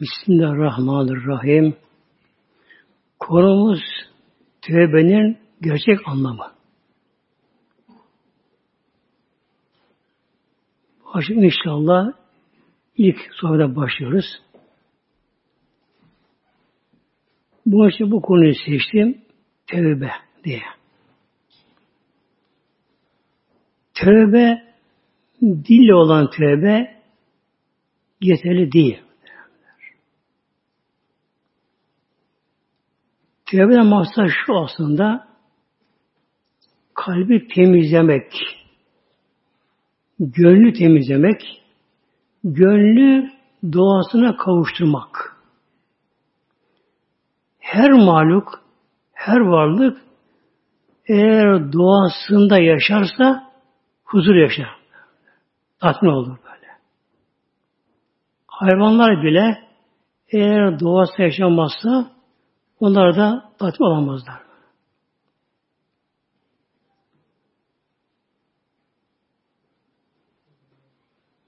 Bismillahirrahmanirrahim. Konumuz tövbenin gerçek anlamı. Başım inşallah ilk soruda başlıyoruz. Bu için bu konuyu seçtim. Tövbe diye. Tövbe dille olan tövbe yeterli değil. Tevbe'den maksat şu aslında kalbi temizlemek, gönlü temizlemek, gönlü doğasına kavuşturmak. Her maluk, her varlık eğer doğasında yaşarsa huzur yaşar. Tatmin olur böyle. Hayvanlar bile eğer doğası yaşamazsa onlar da tatmin olamazlar.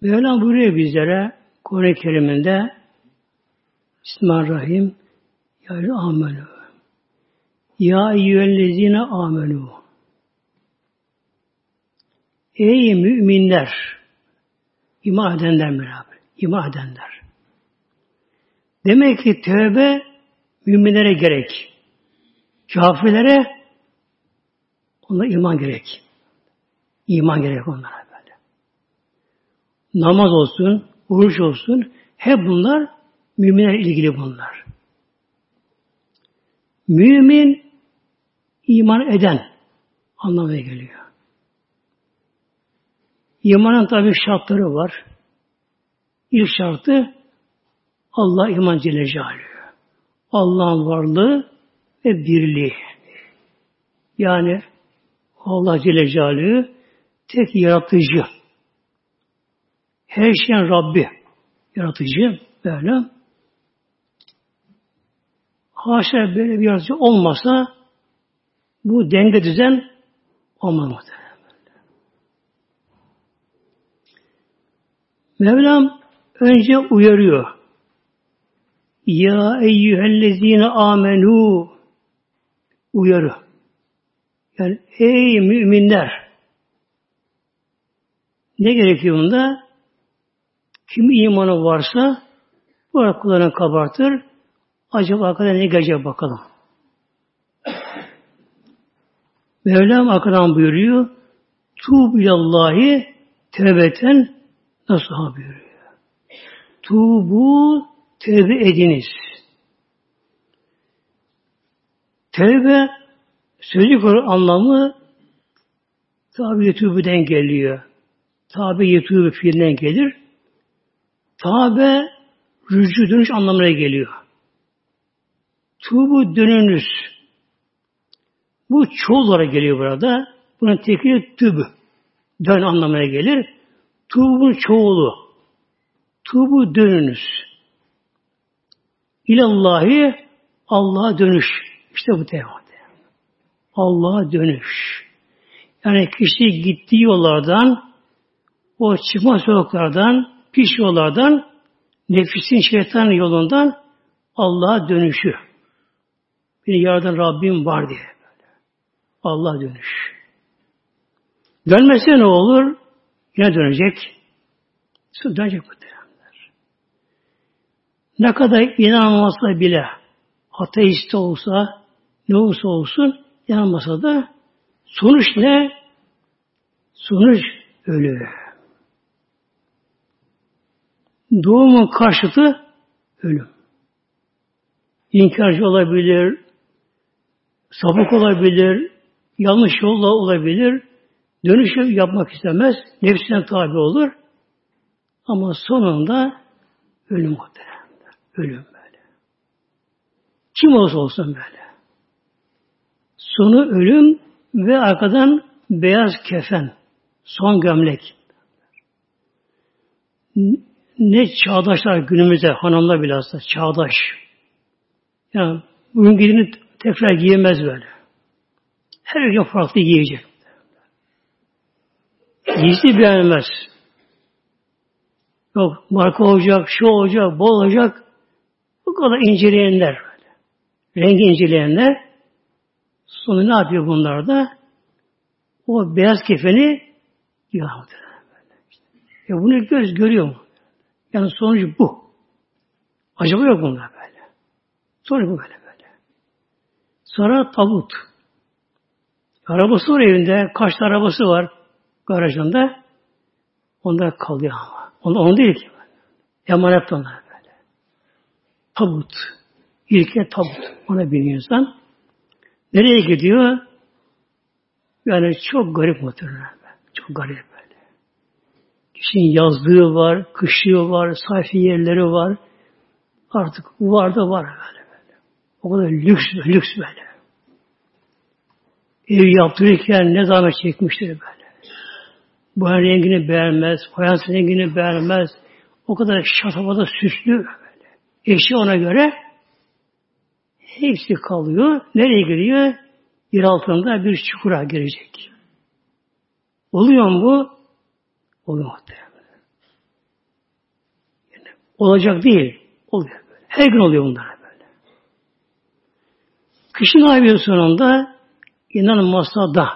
Mevlam buyuruyor bizlere Kur'an-ı Kerim'inde Bismillahirrahmanirrahim Ya amenu. Ya eyyühellezine amenu. Ey müminler iman edenler beraber iman edenler. Demek ki tövbe müminlere gerek. Kafirlere ona iman gerek. İman gerek onlara böyle. Namaz olsun, oruç olsun, hep bunlar müminler ilgili bunlar. Mümin iman eden anlamına geliyor. İmanın tabi şartları var. İlk şartı Allah iman Celle Celaluhu. Allah'ın varlığı ve birliği. Yani Allah Celle Celaluhu tek yaratıcı. Her şeyin Rabbi. Yaratıcı böyle. Haşa böyle bir yaratıcı olmasa bu denge düzen olmaz Mevlam önce uyarıyor. Ya eyyühellezine amenu uyarı. Yani ey müminler ne gerekiyor bunda? Kim imanı varsa bu kullarını kabartır. Acaba arkada ne gelecek bakalım. Mevlam arkadan buyuruyor. Tuğb ilallahi tevbeten nasıl buyuruyor. Tuğbu tevbe ediniz. Tevbe sözlük anlamı tabi yetubüden geliyor. Tabi yetubü fiilinden gelir. Tabe rücu dönüş anlamına geliyor. Tubu dönünüz. Bu çoğul olarak geliyor burada. Bunun tekri tübü. Dön anlamına gelir. Tuğbun çoğulu. Tubu dönünüz. İlallahi Allah'a dönüş. İşte bu tevhid. Allah'a dönüş. Yani kişi gittiği yollardan, o çıkma sokaklardan, pis yollardan, nefisin şeytan yolundan Allah'a dönüşü. Beni yaradan Rabbim var diye. Allah dönüş. Dönmese ne olur? Yine dönecek. Dönecek bu ne kadar inanmasa bile ateist olsa ne olursa olsun inanmasa da sonuç ne? Sonuç ölü. Doğumun karşıtı ölüm. İnkarcı olabilir, sapık olabilir, yanlış yolla olabilir, dönüşü yapmak istemez, nefsine tabi olur. Ama sonunda ölüm muhtemelen. Ölüm böyle. Kim olursa olsun böyle. Sonu ölüm ve arkadan beyaz kefen. Son gömlek. Ne çağdaşlar günümüzde hanımlar bilhassa çağdaş. Yani bugün gidini tekrar giyemez böyle. Her gün farklı giyecek. Giysi beğenmez. Yok marka olacak, şu olacak, bol olacak. Bu kadar inceleyenler. Rengi inceleyenler sonra ne yapıyor bunlar da? O beyaz kefeni yağmur. Ya bunu göz görüyor mu? Yani sonucu bu. Acaba yok bunlar böyle. Sonucu bu böyle böyle. Sonra tabut. Arabası var evinde. Kaç arabası var garajında. Onlar kalıyor ama. Onlar onun değil ki. Emanet onlar. Tabut. İlke tabut. Ona biniyor insan. Nereye gidiyor? Yani çok garip muhtemelen. Çok garip böyle. Kişinin yazlığı var, kışlığı var, sayfi yerleri var. Artık var da var böyle böyle. O kadar lüks, lüks böyle. Ev yaptırırken ne zahmet çekmiştir böyle. Bu rengini beğenmez, fayans rengini beğenmez. O kadar şatafada süslü böyle. Eşi ona göre hepsi kalıyor. Nereye giriyor? Yer altında bir çukura girecek. Oluyor mu bu? Oluyor muhtemelen. Yani olacak değil. Oluyor böyle. Her gün oluyor bunlar böyle. Kışın ayı sonunda inan masada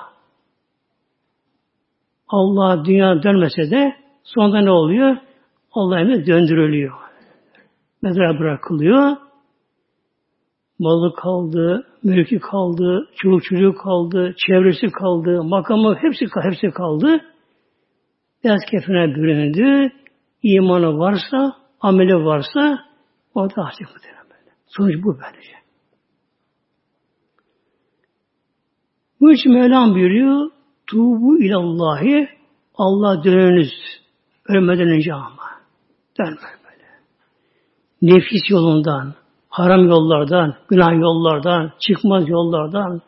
Allah dünya dönmese de sonunda ne oluyor? Allah emri döndürülüyor. Mezara bırakılıyor. Malı kaldı, mülkü kaldı, çocuk çocuğu kaldı, çevresi kaldı, makamı hepsi hepsi kaldı. Beyaz kefene büründü. İmanı varsa, ameli varsa o da hasip böyle. Sonuç bu böylece. Bu için Mevlam buyuruyor Tuğbu ilallahi Allah dönünüz ölmeden önce ama. Dönme. Nefis yolundan, haram yollardan, günah yollardan, çıkmaz yollardan,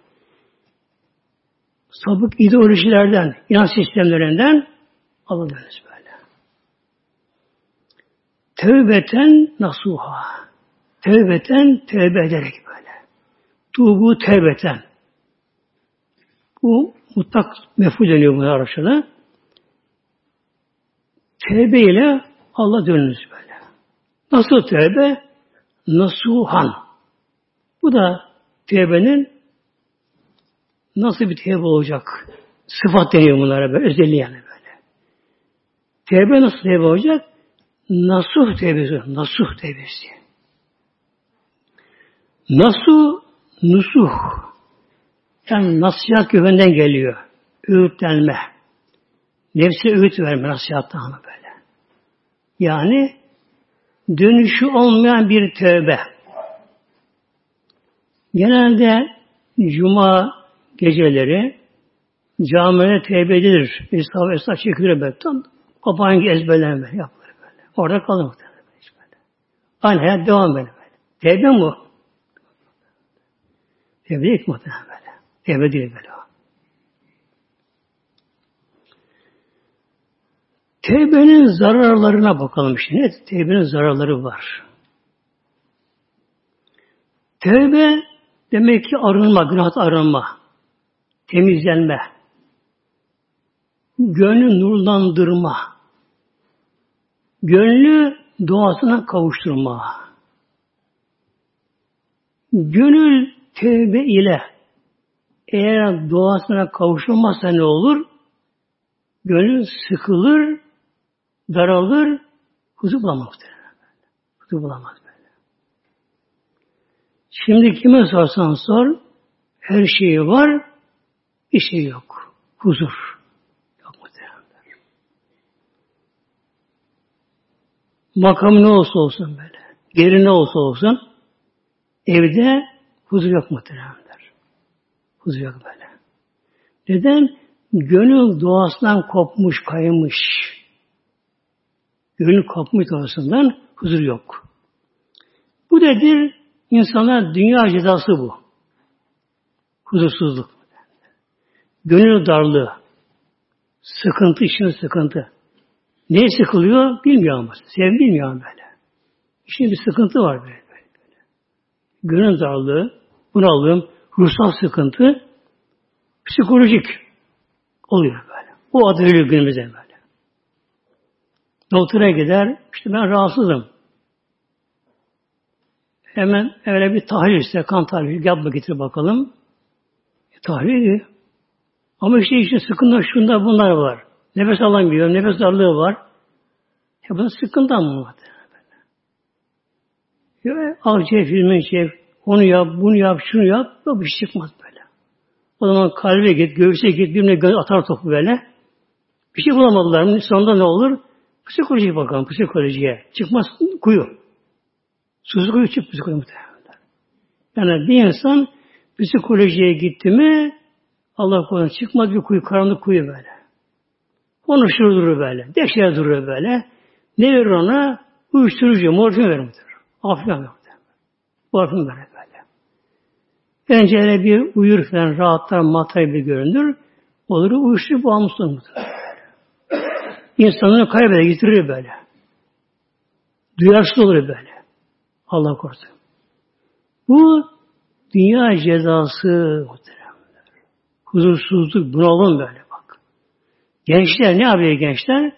sabık ideolojilerden, inanç sistemlerinden alınırız böyle. Tevbeten nasuha. Tevbeten tevbe ederek böyle. Tuğbu tevbeten. Bu mutlak mefhul deniyor bu Arapçada. Tevbe ile Allah dönünüz böyle. Nasıl tevbe? Nasuhan. Bu da tevbenin nasıl bir tevbe olacak? Sıfat deniyor bunlara böyle, özelliği yani böyle. Tevbe nasıl tevbe olacak? Nasuh tevbesi. Nasuh tevbesi. Nasu, nusuh. Yani nasihat güvenden geliyor. Öğütlenme. Nefse öğüt verme nasihatta ama böyle. Yani dönüşü olmayan bir tövbe. Genelde cuma geceleri camide tevbe edilir. İslam esnaf çekilir böyle. Tam kapağın ezberlenme yapılır böyle. Orada kalır muhtemelen. Aynı hayat devam böyle. böyle. Tevbe bu? Tevbe değil muhtemelen böyle. Tevbe değil böyle. Tevbenin zararlarına bakalım şimdi. Tevbenin zararları var. Tevbe demek ki arınma, günah arınma, temizlenme, gönlü nurlandırma, gönlü doğasına kavuşturma. Gönül tevbe ile eğer doğasına kavuşulmazsa ne olur? Gönül sıkılır, daralır, huzur bulamaz. Huzur bulamaz böyle. Şimdi kime sorsan sor, her şeyi var, bir şey yok. Huzur. Yok muhtemelen. Makam ne olsa olsun böyle. Geri ne olsa olsun, evde huzur yok muhtemelen. Huzur yok böyle. Neden? Gönül doğasından kopmuş, kaymış. Gönül kopmuş doğasından huzur yok. Bu nedir? İnsanlar dünya cezası bu. Huzursuzluk. Gönül darlığı. Sıkıntı, işin sıkıntı. Ne sıkılıyor? Bilmiyor ama. Sev bilmiyor ama böyle. İşin bir sıkıntı var böyle. böyle, böyle. Gönül darlığı, bunalım, ruhsal sıkıntı, psikolojik oluyor böyle. O adı veriyor günümüzde böyle. Doktora gider, işte ben rahatsızım. Hemen öyle bir tahlil iste, kan tahlili yapma getir bakalım. E, tahlil Ama işte işte sıkıntı şunda bunlar var. Nefes alamıyor, nefes darlığı var. Ya bu sıkıntı mı? Ya, al çek, filmi çek, onu yap, bunu yap, şunu yap. Yok bir şey çıkmaz böyle. O zaman kalbe git, göğüse git, birbirine atar topu böyle. Bir şey bulamadılar. Sonunda ne olur? Psikolojiye bakalım, psikolojiye. Çıkmaz kuyu. Susuz kuyu çık psikoloji Yani bir insan psikolojiye gitti mi Allah korusun çıkmaz bir kuyu, karanlık kuyu böyle. Konuşur durur böyle. Deşer durur böyle. Ne verir ona? Uyuşturucu, morfin verir muhtemelen. Afyon muhtemelen. Morfin verir böyle. Önce bir uyur falan rahatlar, matay bir görünür. Olur uyuşturucu bağımlısı muhtemelen. İnsanları kaybeder, yitirir böyle. Duyarsız olur böyle. Allah korusun. Bu dünya cezası muhteremler. Huzursuzluk, bunalım böyle bak. Gençler ne yapıyor gençler?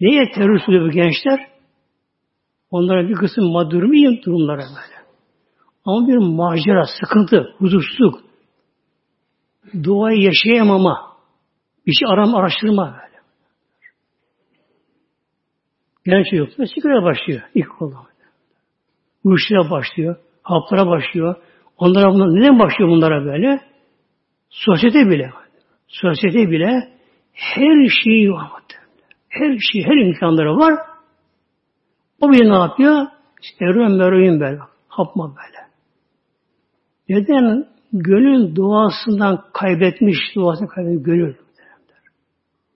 Neye terörist oluyor bu gençler? Onlara bir kısım mağdurmuyum durumlara böyle. Ama bir macera, sıkıntı, huzursuzluk, duayı yaşayamama, bir şey aram, araştırma böyle. Genç çocuklar sigara başlıyor ilk olarak. Uyuşturucuya başlıyor, haplara başlıyor. Onlara bunlar, neden başlıyor bunlara böyle? Sosyete bile, sosyete bile her şeyi var. Her şey, her imkanları var. O bir ne yapıyor? İşte eroin meroin böyle. Hapma böyle. Neden? Gönül duasından kaybetmiş, duasını kaybetmiş gönül.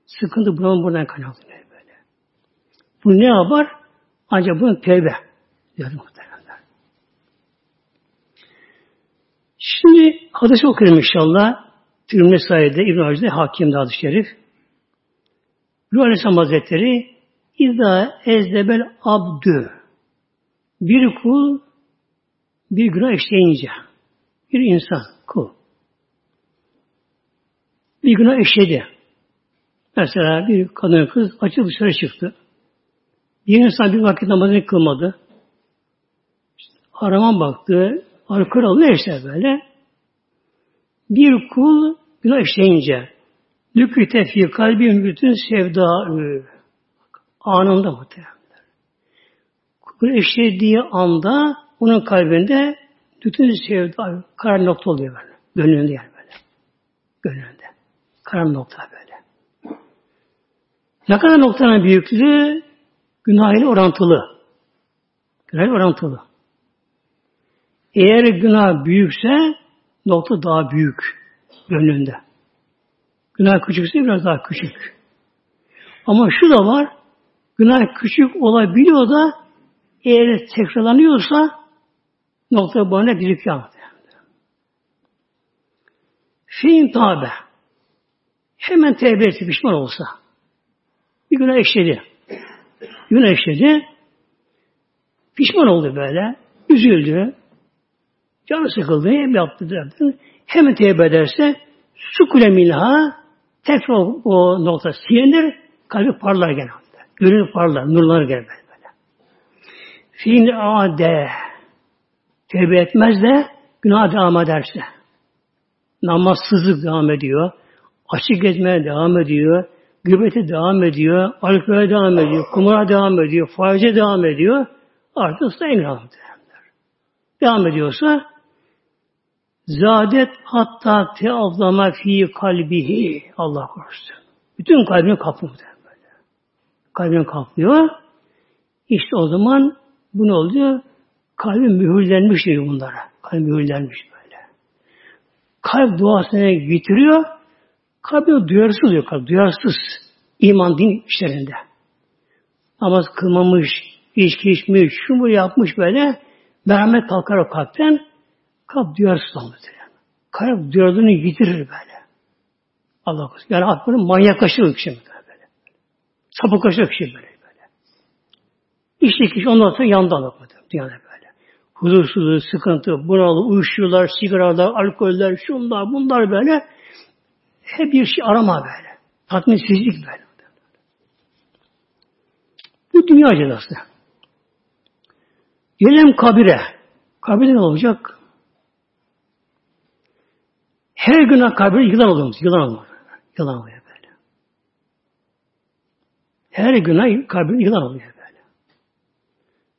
Sıkıntı bunun buradan kaynaklanıyor. Bu ne yapar? Ancak bunun tevbe. Diyor muhtemelen. Şimdi hadis okuyalım inşallah. Tirmidhi sayede İbn Hacı'da hakimde hadis-i şerif. Ruh Aleyhisselam Hazretleri İzâ ezdebel abdü bir kul bir günah işleyince bir insan kul bir günah işledi. Mesela bir kadın kız açık dışarı çıktı. Bir insan bir vakit namazını kılmadı. İşte araman baktı, alkol aldı neyse böyle. Bir kul günah işleyince Lüküte fi kalbim bütün sevda anında muhtemelen. Kul eşlediği anda onun kalbinde bütün sevda karar nokta oluyor böyle. Gönlünde yani böyle. Gönlünde. Karar nokta böyle. Ne kadar noktanın büyüklüğü günah ile orantılı. Günah ile orantılı. Eğer günah büyükse nokta daha büyük gönlünde. Günah küçükse biraz daha küçük. Ama şu da var, günah küçük olabiliyor da eğer tekrarlanıyorsa nokta bana yandı. Fiin tabe. Hemen tevbe etti, pişman olsa. Bir günah eşledi. Bir günah eşledi. Pişman oldu böyle. Üzüldü. Canı sıkıldı. Hem yaptı. Derdi. Hemen tevbe ederse sukule minha tekrar o nokta silinir. Kalbi parlar gene. Gönül parlar. Nurlar gelir böyle. Fiil ade tevbe etmez de günah devam ederse namazsızlık devam ediyor. Açık gezmeye devam ediyor. Gıbete devam ediyor. Alkole devam ediyor. Kumara devam ediyor. Faize devam ediyor. Artık sayın Devam ediyorsa Zadet hatta teavlama fi kalbihi. Allah korusun. Bütün kalbini kaplıyor böyle. Kalbini kaplıyor. İşte o zaman bu ne oluyor? Kalbi mühürlenmiş diyor bunlara. Kalbi mühürlenmiş böyle. Kalp duasına getiriyor. Kalbi duyarsız oluyor. Kalp duyarsız. iman din işlerinde. Namaz kılmamış, içki içmiş, şunu yapmış böyle. Merhamet kalkar o kalpten. Kalp duyarsız olmuş. Kalp duyarlılığını yitirir böyle. Allah korusun. Yani aklını manyaklaşır kişi böyle. Sapıklaşır kişi böyle. böyle. İşte kişi ondan sonra yandı Allah Dünyada böyle. Huzursuzluğu, sıkıntı, bunalı, uyuşuyorlar, sigaralar, alkoller, şunlar, bunlar böyle. Hep bir şey arama böyle. Tatminsizlik böyle. Bu dünya cezası. Gelelim kabire. Kabirde ne olacak? Her gün kabir yılan oluyor. Yılan oluyor. Yılan oluyor böyle. Her gün kabir yılan oluyor böyle.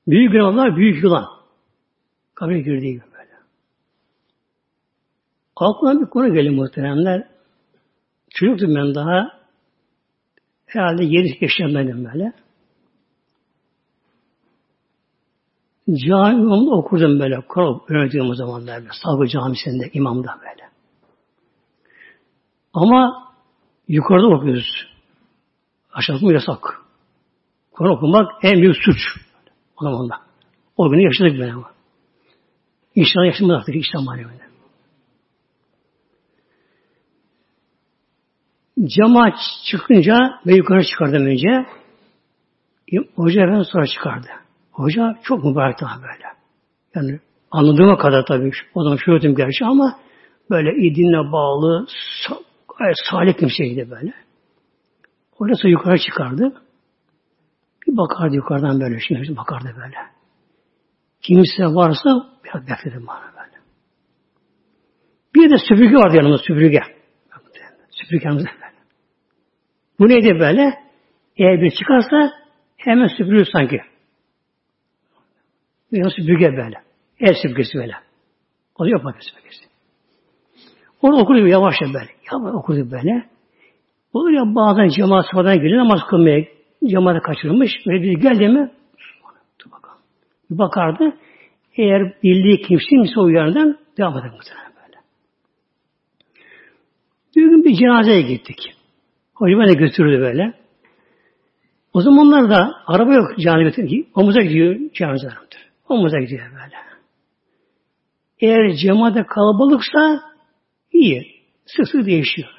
Büyük günahlar büyük yılan. Kabir girdiği gibi böyle. Aklıma bir konu geliyor muhteremler. Çocuktum ben daha. Herhalde yedi yaşındaydım böyle. Cami okurdum böyle. Kur'an öğrendiğim zamanlar böyle. Sabı camisinde imamda böyle. Ama yukarıda okuyoruz. Aşağıda mı yasak. Kur'an okumak en büyük suç. O zaman da. O günü yaşadık ben ama. İnşallah yaşamadık artık İslam mahalleminde. Cama çıkınca ve yukarı çıkardım önce. Hoca efendi sonra çıkardı. Hoca çok mübarek daha böyle. Yani anladığıma kadar tabii. O zaman şöhretim gerçi ama böyle idinle bağlı gayet salih kimseydi böyle. Orası yukarı çıkardı. Bir bakardı yukarıdan böyle. Şimdi bakardı böyle. Kimse varsa biraz bekledim bana böyle. Bir de süpürge vardı yanımda süpürge. Süpürgemizde böyle. Bu neydi böyle? Eğer bir çıkarsa hemen süpürüyor sanki. Bir süpürge böyle. El süpürgesi böyle. O da bakın süpürgesi. Orada okudu yavaşça böyle. Yavaş okudu böyle. Olur ya bazen cemaat sıfadan geliyor namaz kılmaya cemaate kaçırılmış. Böyle bir geldi mi dur bakalım. Bir bakardı. Eğer bildiği kimse o yerden devam eder muhtemelen böyle. Bir gün bir cenazeye gittik. Hoca beni götürdü böyle. O zamanlar da araba yok cami omuza gidiyor cenazelerdir. Omuza gidiyor böyle. Eğer cemaate kalabalıksa iyi. Sık sık değişiyor.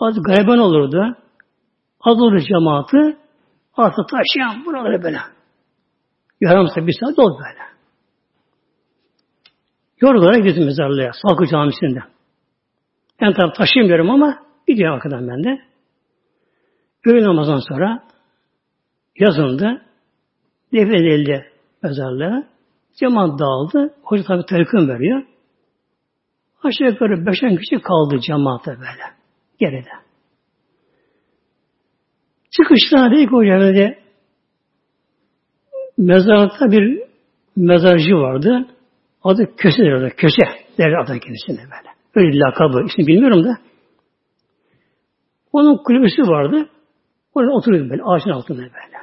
Bazı gariban olurdu. Az olur cemaati. Artık taşıyan buraları böyle. Yarım saat, bir saat dolu böyle. Yorgulara gittim mezarlığa. Salkı camisinde. Ben tabi taşıyamıyorum ama gidiyorum arkadan ben de. Öğle namazdan sonra yazıldı. Defnedildi mezarlığa. Cemaat dağıldı. Hoca tabi telkin veriyor. Aşağı yukarı beşen kişi kaldı cemaate böyle. Geride. Çıkışta dedi ki hocam dedi mezarlıkta bir mezarcı vardı. Adı Köse derler. Köse derler adı kendisine böyle. Öyle lakabı. İsmi bilmiyorum da. Onun kulübesi vardı. Orada oturuyordu böyle. Ağacın altında böyle.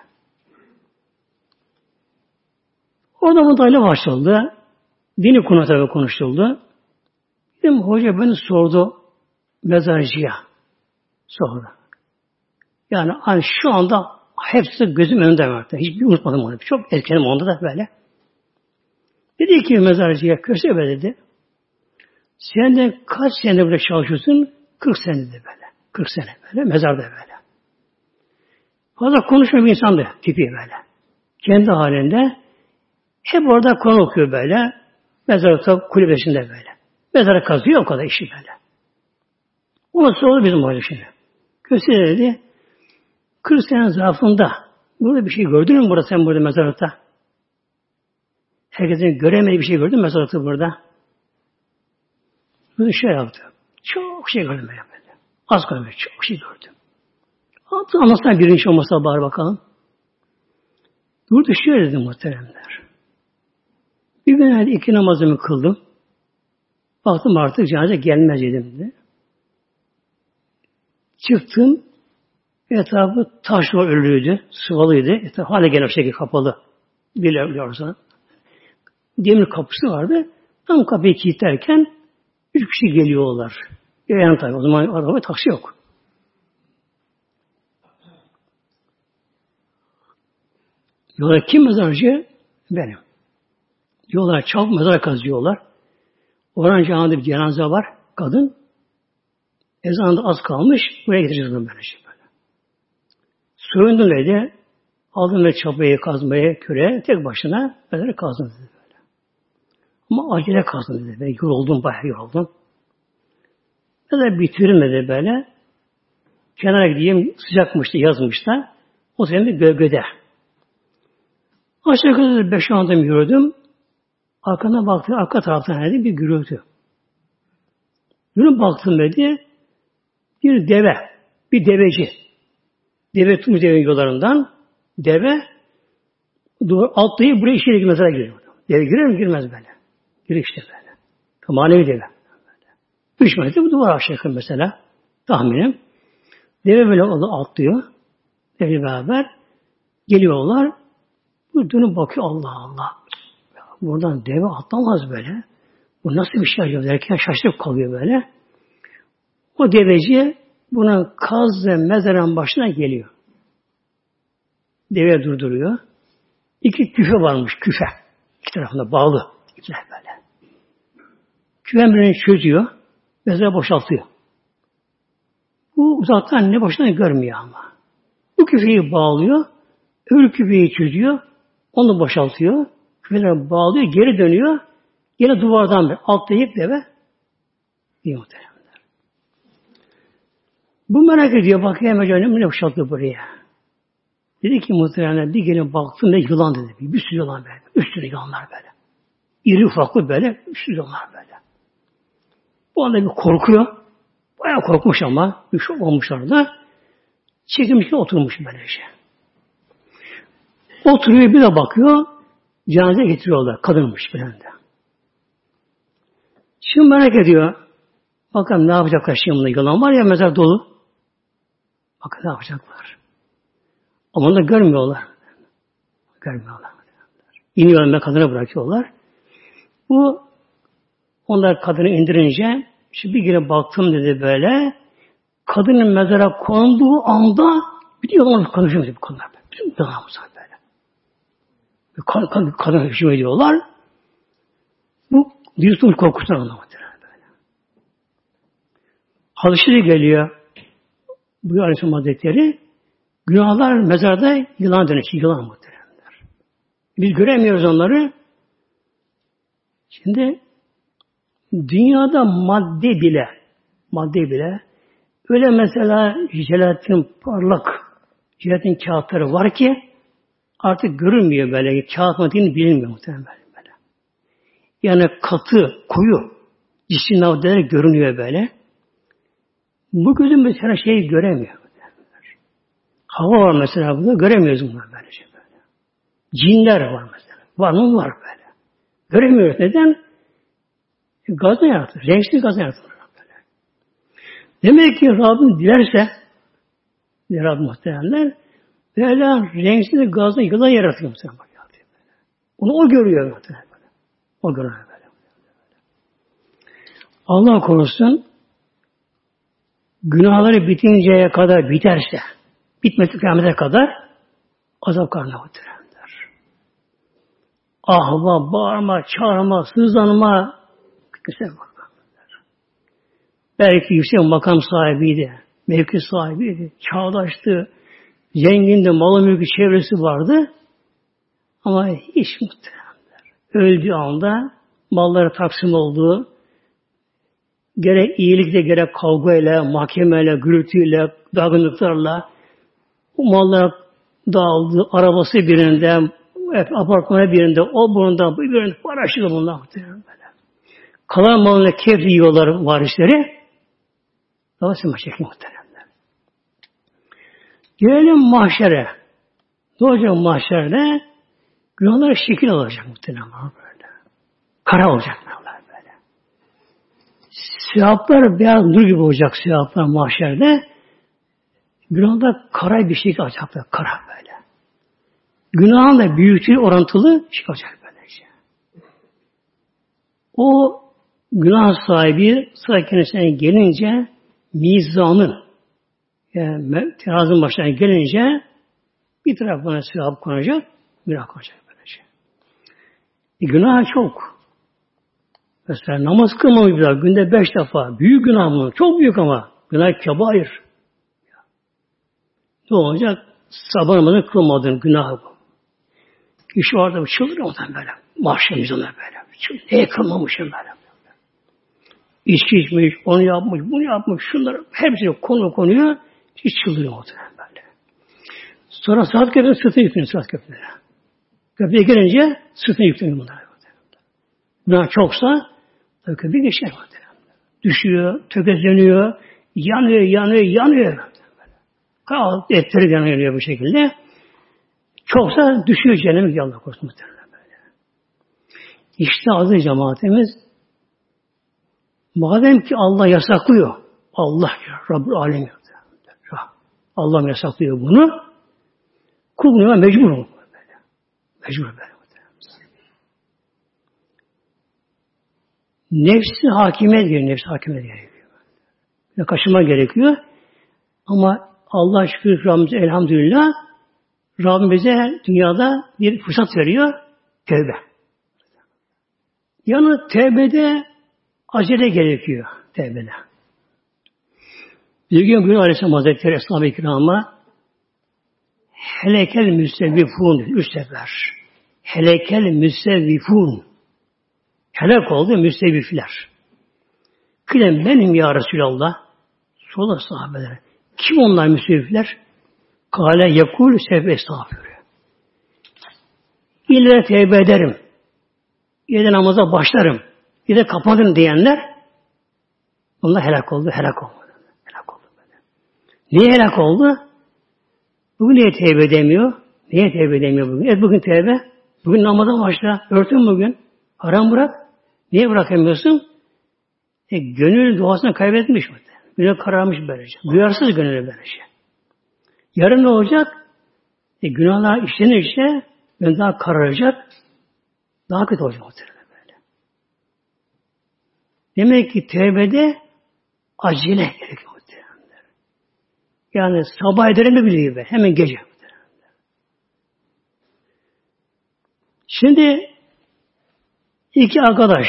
Orada mutayla başladı. Dini konu tabi konuşuldu. Dedim hoca beni sordu mezarcıya. Sordu. Yani hani şu anda hepsi gözüm önünde vardı. Hiç unutmadım onu. Çok etkiledim onda da böyle. Dedi ki mezarcıya köse be dedi. Sen de kaç sene burada çalışıyorsun? 40 sene de böyle. 40 sene böyle. Mezarda böyle. Fazla konuşmuyor bir insandı tipi böyle. Kendi halinde hep orada Kur'an okuyor böyle. Mezarlıkta kulübesinde böyle. Mezara kazıyor o kadar işi böyle. O nasıl oldu bizim hoca şimdi? Köse dedi. 40 sene zarfında burada bir şey gördün mü burada sen burada mezarlıkta? Herkesin göremediği bir şey gördün mü mezarlıkta burada? Böyle şey yaptı. Çok şey gördüm ben Az gördüm. Çok şey gördüm. Hatta anlatsana birinci olmasa bari bakalım. Durdu şöyle dedim muhteremler. Bir gün iki namazımı kıldım. Baktım artık cenaze gelmez dedim de. Çıktım. Etrafı taşla ölüydü. Sıvalıydı. Etrafı hala gelen şekilde kapalı. Biliyorsan. Demir kapısı vardı. Tam kapıyı kilitlerken üç kişi geliyorlar. Yani tabi o zaman araba taksi yok. Yola kim mezarcı? Benim. Diyorlar çabuk mezar kazıyorlar. Oran camide bir cenaze var. Kadın. Ezanında az kalmış. Buraya getireceğiz onu böyle. Soyundum dedi. Aldım ve çapayı kazmaya küre tek başına böyle kazdım dedi böyle. Ama acele kazdım dedi. Ben yoruldum bayağı yoruldum. Böyle bitirmedi böyle. Kenara gideyim sıcakmıştı yazmıştı. O sene de gölgede. Aşağı yukarı beş adım yürüdüm. Arkana baktı, arka taraftan herhalde bir gürültü. Dönüp baktım dedi, bir deve, bir deveci. Deve tutmuş deve yollarından, deve atlayıp buraya içeri girmezler giriyor. Deve girer mi? Girmez böyle. Giriyor işte böyle. Manevi deve. Üç metre bu duvar aşağı yakın mesela. Tahminim. Deve böyle atlıyor. Deve beraber geliyorlar. Bu dönüp bakıyor Allah Allah. Buradan deve atlamaz böyle. Bu nasıl bir şey acaba derken şaşırıp kalıyor böyle. O deveci buna kaz ve mezarın başına geliyor. Deve durduruyor. İki küfe varmış, küfe. İki tarafında bağlı. İkiler böyle. Küfen birini çözüyor. Mezara boşaltıyor. Bu uzaktan ne boşuna görmüyor ama. Bu küfeyi bağlıyor. Öbür küfeyi çözüyor. Onu boşaltıyor. Küfeleri bağlıyor. Geri dönüyor. Yine duvardan bir atlayıp deve. Bu merak ediyor. Bakıyor hemen canım ne boşalttı buraya. Dedi ki muhteremler bir gelin baktım ne yılan dedi. Bir sürü yılan böyle. Üstüne yılanlar böyle. İri ufaklı böyle. Üstüne yılanlar böyle. Bu anda bir korkuyor. Bayağı korkmuş ama. Bir şok olmuşlar da. Çekilmiş oturmuş böylece. Oturuyor bir de bakıyor. Cenaze getiriyorlar. Kadınmış falan da. Şimdi merak ediyor. Bakalım ne yapacaklar şimdi. Yılan var ya mezar dolu. Bakın ne yapacaklar. Ama onu da görmüyorlar. Görmüyorlar. İniyorlar kadını bırakıyorlar. Bu onlar kadını indirince şu bir güne baktım dedi böyle kadının mezara konduğu anda biliyor onu konuşuyor bu konular. Bizim dağımız böyle. Kadın, kadın, kadın hücum ediyorlar. Bu diriltmiş korkusundan anlamadı. Böyle. Hadis-i geliyor. Bu Aleyhisselam Hazretleri günahlar mezarda yılan dönüşü, yılan muhteremler. Biz göremiyoruz onları. Şimdi dünyada madde bile madde bile öyle mesela jelatin parlak jelatin kağıtları var ki artık görünmüyor böyle. Kağıt maddeni bilinmiyor muhtemelen. Yani katı, koyu cisim navdeleri görünüyor böyle. Bu gözün mesela şeyi göremiyor. Hava var mesela burada göremiyoruz bunları böylece böyle. Cinler var mesela. Var mı? Var böyle. Göremiyoruz. Neden? Gazla yaratır. Renkli gazla yaratır. Demek ki Rabbim dilerse Rabbim muhtemelenler böyle renksiz gazla yılan yaratıyor muhtemelen. Onu o görüyor muhtemelen. O göre böyle. Allah korusun günahları bitinceye kadar biterse bitmesi kıyamete kadar azap karnına muhteremler. Ahva, bağırma, çağırma, sızlanma güzel bakanlar. Belki yüksek makam sahibiydi, mevki sahibiydi, çağdaştı, zengindi, malı mülkü çevresi vardı ama hiç muhterem öldüğü anda malları taksim olduğu gerek iyilikle gerek kavgayla, mahkemeyle, gürültüyle, dargınlıklarla bu mallar dağıldı. Arabası birinde, apartmanı birinde, o bundan, bu birinde paylaşıyor bunlar. Böyle. Kalan malına keyif yiyorlar varisleri. Sonra çekin muhteremler. Gelelim mahşere. Ne olacak mahşerde? Günahlar şekil alacak muhtemelen böyle. Kara olacak günahlar böyle. Siyahlar beyaz nur gibi olacak siyahlar mahşerde. Günahlar kara bir şekil alacaklar. Kara böyle. Günahın da büyüklüğü orantılı çıkacak böylece. O günah sahibi sıra kendisine gelince mizanın yani terazın başına gelince bir tarafına sevap konacak, günah konacak. E, günah çok. Mesela namaz kılmamış bir günde beş defa. Büyük günah mı? Çok büyük ama. Günah kebair. Ne olacak? Sabah namazını kılmadın günah bu. Kişi orada çıldır ondan böyle. Mahşemiz ona böyle. Neye kılmamışım böyle. İçki içmiş, onu yapmış, bunu yapmış, şunları hepsi konu konuyor. Hiç çıldırıyor orada böyle. Sonra saat köprüde sırtına yükleniyor saat köprüde. Köprüye gelince sırtına yükleniyor bunlar. Günah çoksa tabii geçer. Düşüyor, tökezleniyor, yanıyor, yanıyor, yanıyor. Kal, etleri yanıyor bu şekilde. Çoksa düşüyor cehenneme Allah korusun muhtemelen. İşte aziz cemaatimiz madem ki Allah yasaklıyor Allah ya Rabbül Alem Allah yasaklıyor bunu kul buna mecbur olur. Böyle. Mecbur böyle. Nefsi hakimiyet gerekiyor. Nefsi hakimiyet gerekiyor. Ve kaşıma gerekiyor. Ama Allah şükür Rabbimize elhamdülillah Rabbim bize dünyada bir fırsat veriyor. Tevbe. Yani tevbede acele gerekiyor. Tevbede. Bir gün Gülü Aleyhisselam Hazretleri Eshab-ı Kiram'a Helekel müstevvifun üç sefer. Helekel müstevvifun. Helak oldu müstevvifler. Kılen benim ya Resulallah. Sola sahabeler. Kim onlar müstevvifler? Kale yekul sevbe estağfurü. İlle tevbe ederim. Ya namaza başlarım. Ya da kapatırım diyenler onlar helak oldu, helak oldu. Helak oldu. Niye helak oldu? Bugün niye tevbe edemiyor? Niye tevbe edemiyor bugün? Evet bugün tevbe. Bugün namaza başla. Örtün bugün. Haram bırak. Niye bırakamıyorsun? E, gönül doğasını kaybetmiş mi? Gönül kararmış böylece. Duyarsız gönül böylece. Yarın ne olacak? E, günahlar işlenirse gönül daha kararacak. Daha kötü olacak muhtemelen. Demek ki tevbede acele gerekiyor. Yani sabah ederim mi biliyor be? Hemen gece. Şimdi iki arkadaş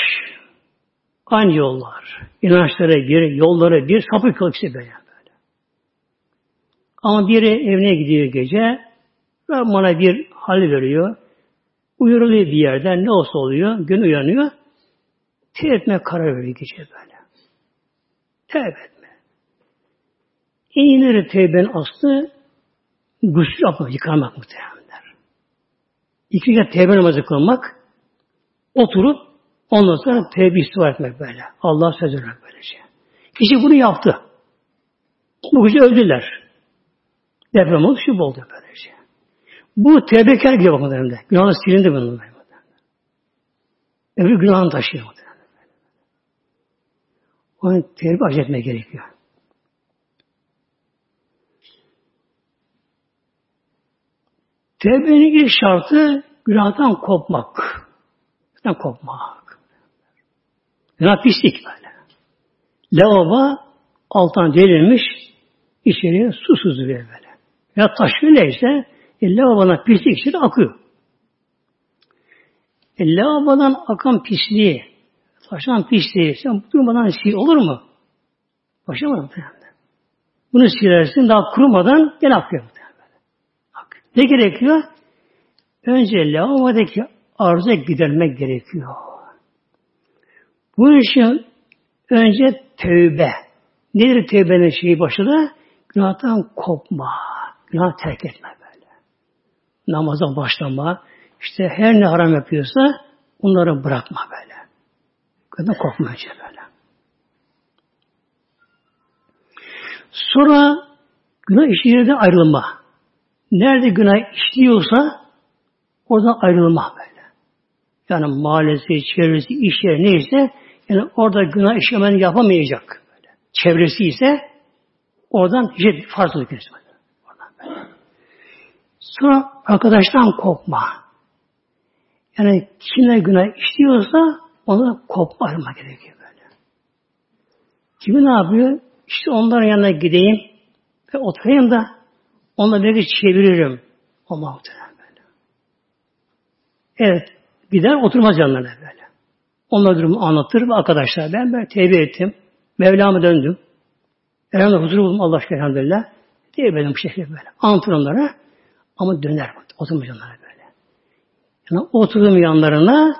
aynı yollar. İnançlara bir, yollara bir, sapık işte böyle. Ama biri evine gidiyor gece bana bir hal veriyor. Uyarılıyor bir yerden ne olsa oluyor. Gün uyanıyor. Tevbe etme karar veriyor gece böyle. Tevbe etme. İyileri tevbenin aslı gusül yapmak, yıkamak muhtemelenler. İki kere tevbe namazı kılmak, oturup ondan sonra tevbe istiğfar etmek böyle. Allah söz vermek böylece. Kişi bunu yaptı. Bu gece öldüler. Deprem oldu, şu oldu böylece. Bu tevbekar gibi bakın önünde. Günahı silindi bunun. Öbür günahını taşıyor. Onun tevbe acele etmeye gerekiyor. Tevbenin ilk şartı günahtan kopmak. Günahtan kopmak. Günah pislik böyle. Lavabo alttan delinmiş, içeriye su süzülüyor böyle. Ya taşıyor neyse e, lavabodan pislik içeri akıyor. E, lavabodan akan pisliği, taşan pisliği, sen durmadan sil olur mu? Başlamadım. Bunu silersin daha kurumadan gel akıyor. Ne gerekiyor? Önce lavabodaki arıza gidermek gerekiyor. Bu işin önce tövbe. Nedir tövbenin şeyi başında? Günahtan kopma. Günah terk etme böyle. Namaza başlama. İşte her ne haram yapıyorsa onları bırakma böyle. Kopma önce böyle. Sonra günah işlerinde ayrılma. Nerede günah işliyorsa oradan ayrılma böyle. Yani mahallesi, çevresi, iş yeri neyse yani orada günah işlemen yapamayacak. Böyle. Çevresi ise oradan işte farz olur. Sonra arkadaştan kopma. Yani kimler günah işliyorsa ona kopma ayrılma gerekiyor böyle. Kimi ne yapıyor? İşte onların yanına gideyim ve oturayım da onunla belki çeviririm. O muhtemelen böyle. Evet. Gider oturmaz yanlarına böyle. Onlara durumu anlatır ve arkadaşlar ben böyle tevbe ettim. Mevlam'a döndüm. Elhamdülillah huzur buldum Allah aşkına elhamdülillah. Diye benim bu şekilde böyle. Anlatır onlara. Ama döner. Oturmaz yanlarına böyle. Yani oturduğum yanlarına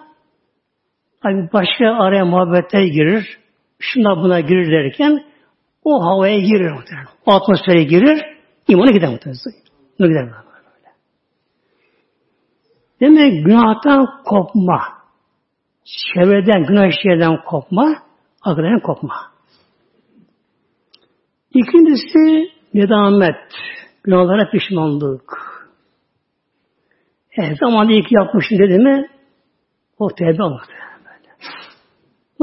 abi başka araya muhabbetler girir. Şuna buna girir derken o havaya girir muhtemelen. O atmosfere girir. İmanı gider muhtemelen. Ne gider böyle. Demek günahtan kopma. çevreden, günah işlerden kopma, akıldan kopma. İkincisi nedamet, günahlara pişmanlık. Her zaman iyi ki yapmışım dedi mi o tevbe olur.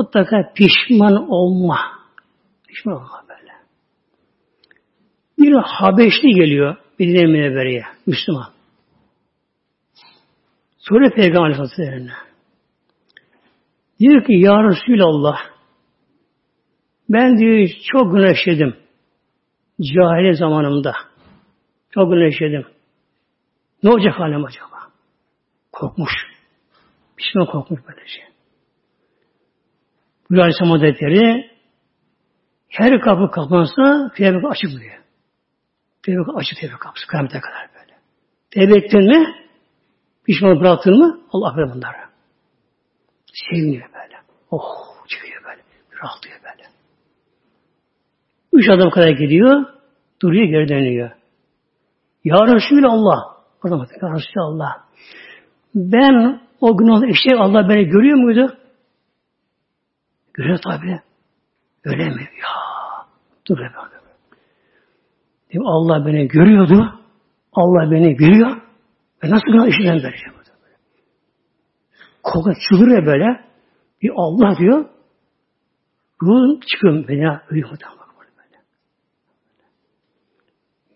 Mutlaka pişman olma. Pişman olma böyle. Bir Habeşli geliyor Medine Münevvere'ye, Müslüman. Sonra Peygamber Aleyhisselatü'ne. Diyor ki Ya Resulallah ben diyor çok günah işledim. Cahiliye zamanımda. Çok günah işledim. Ne olacak halim acaba? Korkmuş. Pişman korkmuş böylece. Bu Aleyhisselam Hazretleri her kapı kapansa tevbe açık diyor. Tevbe açık tevbe kapısı kıyamete kadar böyle. Tevbe ettin mi pişman bıraktın mı Allah affeder bunları. Seviniyor böyle. Oh çıkıyor böyle. Rahatlıyor böyle. Üç adam kadar gidiyor. Duruyor geri dönüyor. Ya Resulallah. O zaman Ya Resulallah. Ben o gün olan işte Allah beni görüyor muydu? Görüyor tabi. Öyle mi? Ya. Dur efendim. Allah beni görüyordu. Allah beni görüyor. Ve nasıl günah işinden vereceğim? Koku çıldırıyor böyle. Bir Allah diyor. Ruhum çıkıyor beni ya. Ölüyor böyle.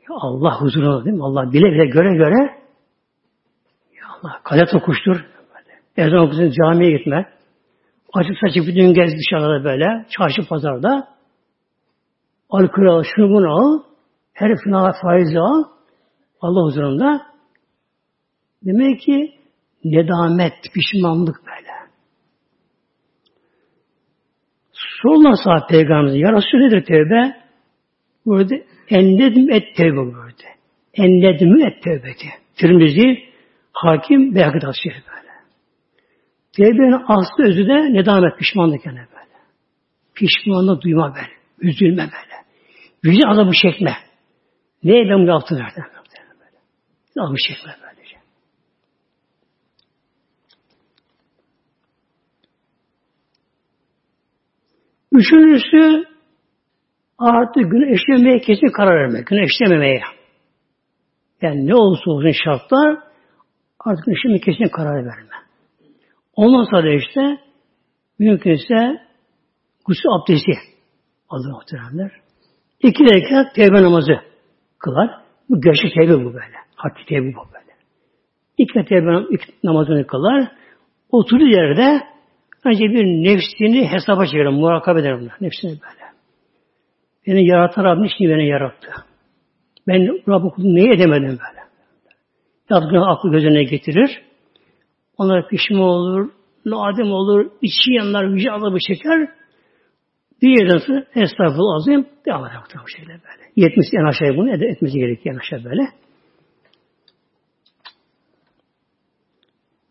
Ya Allah huzuruna değil mi? Allah bile bile göre göre ya Allah kadet okuştur. Ezan okusun camiye gitme. Açık saçık bütün gez dışarıda böyle. Çarşı pazarda. Alkol al, şunu bunu al. Her fina faizi al. Allah huzurunda. Demek ki nedamet, pişmanlık böyle. Sorulan saat peygamberimiz ya Resulü tevbe? Burada ennedim et tevbe burada. Ennedim et tevbeti. Tirmizi, hakim, Beyakıt Asya böyle. Tevbenin aslı özü de nedamet, pişmanlık yani böyle. Pişmanlık duyma böyle. Üzülme böyle. Vicdan azabı çekme. Neye ben bunu yaptım nereden? Böyle. Azabı çekme böylece. Üçüncüsü artık günü eşlemeye kesin karar vermek. Günü eşlememeye. Yani ne olursa olsun şartlar artık günü eşlemeye kesin karar verme. Ondan sonra işte mümkünse gusül abdesti alır muhteremler. İki rekat tevbe namazı kılar. Bu gerçek tevbe bu böyle. Hakki tevbe bu böyle. İki tevbe iki namazını kılar. Oturduğu yerde önce bir nefsini hesaba çekerim. Murakabe ederim. Nefsini böyle. Beni yaratan Rabbim için beni yarattı. Ben Rabbim kulunu neyi edemedim böyle. Yaptığını aklı gözüne getirir. Onlar pişman olur, nadim olur, içi yanlar, yüce azabı çeker. Bir yerden estağfurullah azim devam eder bu şekilde böyle. Yetmiş en aşağıya bunu etmesi gerekiyor en aşağı böyle.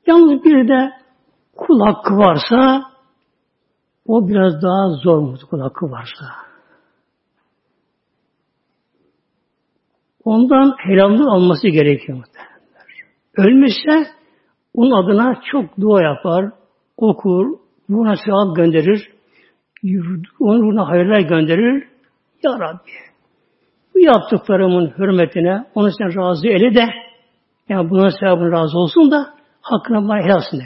Yalnız bir de kul hakkı varsa o biraz daha zor mu kul hakkı varsa. Ondan helallik alması gerekiyor muhtemelen. Ölmüşse onun adına çok dua yapar, okur, buna sevap gönderir, onun ruhuna hayırlar gönderir. Ya Rabbi, bu yaptıklarımın hürmetine onu sen razı ele de, yani buna sevabın razı olsun da hakkına bana helal olsun de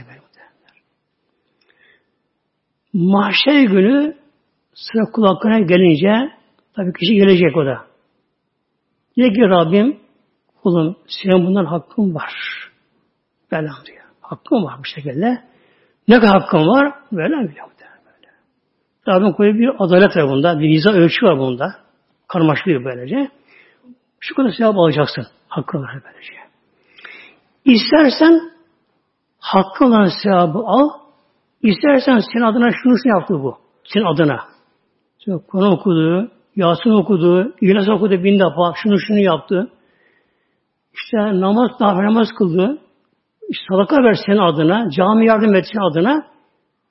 Mahşer günü sıra kul hakkına gelince tabii kişi gelecek o da. Diyor ki Rabbim kulum senin bundan hakkın var. Belam diyor. Hakkım var bu şekilde. Ne kadar hakkım var? Böyle mi? Böyle. Rabbim koyuyor bir adalet var bunda. Bir izah ölçü var bunda. Karmaşlıyor böylece. Şu kadar sevap alacaksın. Hakkı var böylece. İstersen hakkı olan sevabı al. İstersen senin adına şunu yaptı bu. Senin adına. İşte Kur'an okudu, Yasin okudu, İhlas okudu bin defa, şunu şunu yaptı. İşte namaz, nafile namaz kıldı sadaka ver senin adına, cami yardım et senin adına.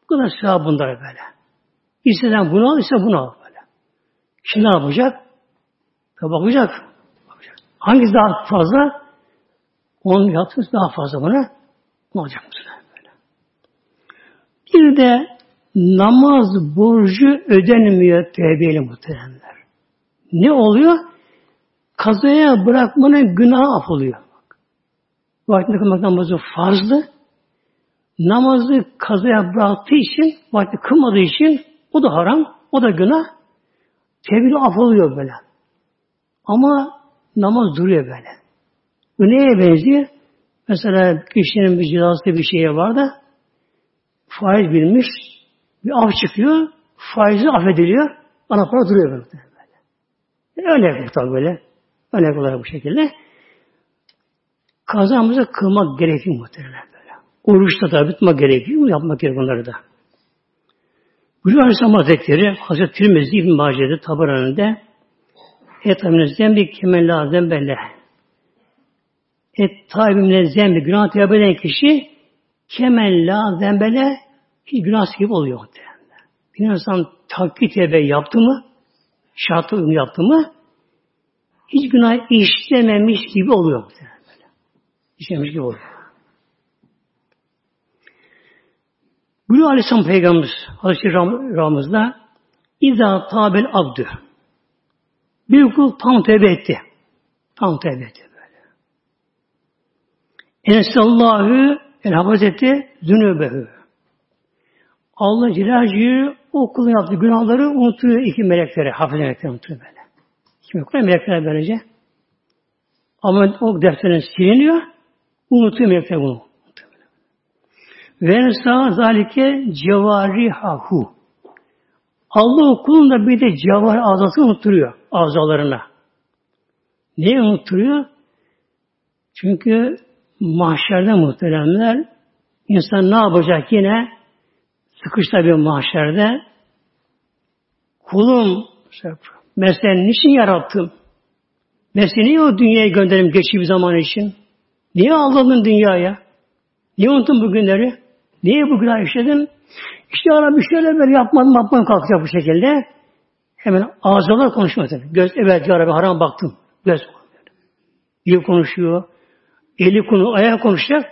Bu kadar sevap bunlar böyle. İstesen bunu al, ise bunu al böyle. Şimdi ne yapacak? Tabi bakacak. bakacak. Hangisi daha fazla? Onun yaptığı daha fazla buna. Ne olacak? Böyle. Bir de namaz borcu ödenmiyor tevbeyle muhteremler. Ne oluyor? Kazaya bırakmanın günahı af oluyor. Vaktinde kılmak namazı farzdı. Namazı kazaya bıraktığı için, vakti kılmadığı için o da haram, o da günah. Tevhid af oluyor böyle. Ama namaz duruyor böyle. Bu neye benziyor? Mesela kişinin bir cezası bir şeye var da faiz bilmiş, bir af çıkıyor, faizi affediliyor, ana para duruyor böyle. Öyle tabi böyle. Örnek olarak bu şekilde. Kazamızı kılmak gerekiyor muhtemelen böyle. Oruçta da tutmak gerekiyor, yapmak gerekiyor bunları da. Bülü Aleyhisselam Hazretleri Hazreti Tirmizi İbn Mace'de tabaranında et amine bir kemella zembelle et taibimle zembi günah tevbe eden kişi kemella zembele hiç günah gibi oluyor. Bir insan takki tevbe yaptı mı şartı yaptı mı hiç günah işlememiş gibi oluyor muhtemelen. İşlemiş gibi oluyor. Buyuruyor Aleyhisselam Peygamberimiz Hazreti Ramaz'da İzâ tabel abdü bir kul tam tevbe etti. Tam tevbe etti böyle. Enesallahu el hafazeti zünübehü. Allah Cilaci'yi o kulun yaptığı günahları unutuyor iki meleklere, hafif melekler unutuyor böyle. İki melekler, melekler böylece. Ama o defterin siliniyor, unutuyor melekler bunu. Ve sağ zalike cevarihahu. Allah okulun da bir de cevher azası unutturuyor azalarına. Niye unutturuyor? Çünkü mahşerde muhteremler insan ne yapacak yine? Sıkışta bir mahşerde kulum mesela niçin yarattım? Mesela niye o dünyaya gönderim geçici bir zaman için? Niye aldın dünyaya? Niye unuttun bu günleri? Niye bu günah işledin? İşte ara bir şeyler böyle yapmadım yapmadım kalkacak bu şekilde. Hemen ağzalar konuşmaz. Göz evet ya Rabbi haram baktım. Göz Dil konuşuyor. Eli konu, ayağı konuşacak.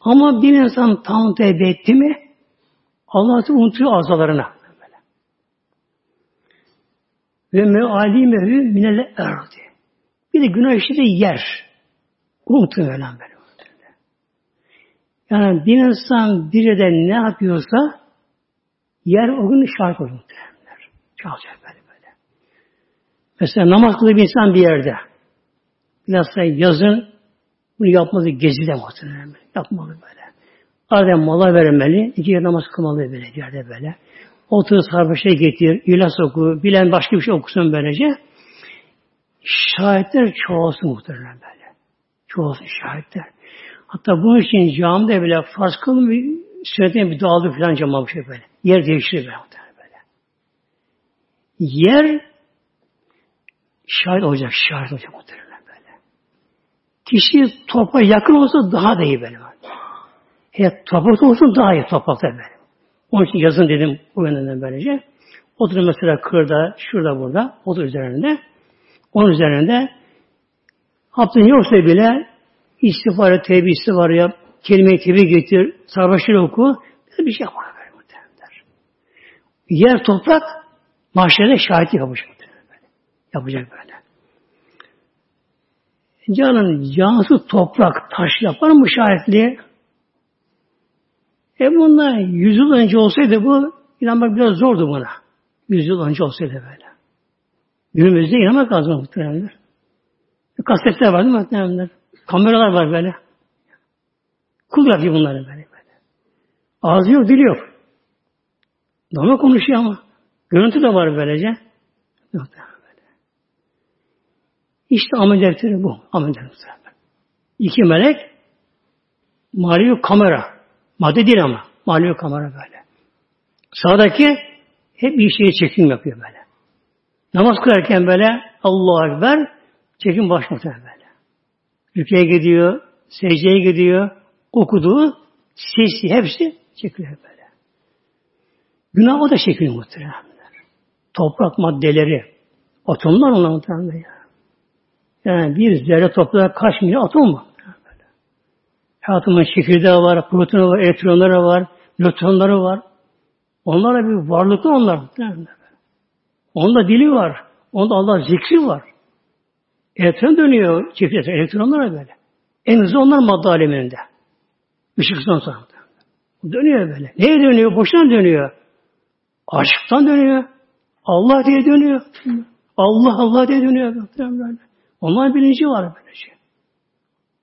Ama bir insan tam tevbe etti mi Allah'ı unutuyor ağzalarına. Ve mealimehü minel erdi. Bir de günah de yer. Unutuyor öyle böyle. Yani bir insan bir de ne yapıyorsa yer o gün şark olur muhtemelenler. Çalacak böyle böyle. Mesela namaz kılıyor bir insan bir yerde. Bilhassa yazın bunu yapmalı gezide muhtemelen. Yapmalı böyle. Arada mola vermeli. iki yer namaz kılmalı böyle bir yerde böyle. Otur sarhoşa getir, ilaç oku, bilen başka bir şey okusun böylece. Şahitler çoğalsın muhtemelen böyle. Çoğalsın şahitler. Hatta bunun için camide bile farz kılın bir sünnetine bir dağıldı filan cama bir şey böyle. Yer değiştirir böyle. böyle. Yer şahit olacak, şahit olacak muhtemelen böyle. Kişi toprağa yakın olsa daha da iyi böyle. Eğer toprakta olsun daha iyi toprakta böyle. Onun için yazın dedim bu yönden böylece. Oturun mesela kırda, şurada burada, otur üzerinde. Onun üzerinde Abdün yoksa bile İstiğfarı, tevbe istiğfarı yap, kelime-i tevbe getir, sarbaşları oku. Bir şey yapar böyle muhtemelenler. Yer toprak mahşerde şahitlik yapacak böyle. Yapacak böyle. Canın cansız toprak, taş yapar mı şahitliği? E bunlar yüz yıl önce olsaydı bu inanmak biraz zordu buna. Yüz yıl önce olsaydı böyle. Günümüzde inanmak lazım muhtemelenler. Kasetler var değil mi? Kameralar var böyle. Kul yapıyor bunları böyle böyle. Ağzı yok, dili yok. Normal konuşuyor ama. Görüntü de var böylece. Yok böyle. İşte amel defteri bu. Amel defteri. İki melek manevi kamera. Madde değil ama. Manevi kamera böyle. Sağdaki hep bir şeye çekim yapıyor böyle. Namaz kılarken böyle Allahu Ekber çekim başlatıyor böyle. Rüküye gidiyor, secdeye gidiyor, okuduğu sesi hepsi çekiliyor böyle. Günah o da çekiliyor muhtemelen. Toprak maddeleri, atomlar onlar muhtemelen ya. Yani bir zerre toprağa kaç milyon atom mu? Hayatımın çekirdeği var, protonu var, elektronları var, nötronları var. Onlar da bir varlıklı onlar. Onda dili var. Onda Allah zikri var. Elektron dönüyor çekirdek. Elektronlar böyle. En hızlı onlar madde aleminde. Işık sonra. Dönüyor böyle. Neye dönüyor? Boşuna dönüyor. Aşktan dönüyor. Allah diye dönüyor. Allah Allah diye dönüyor. Onlar bilinci var böylece.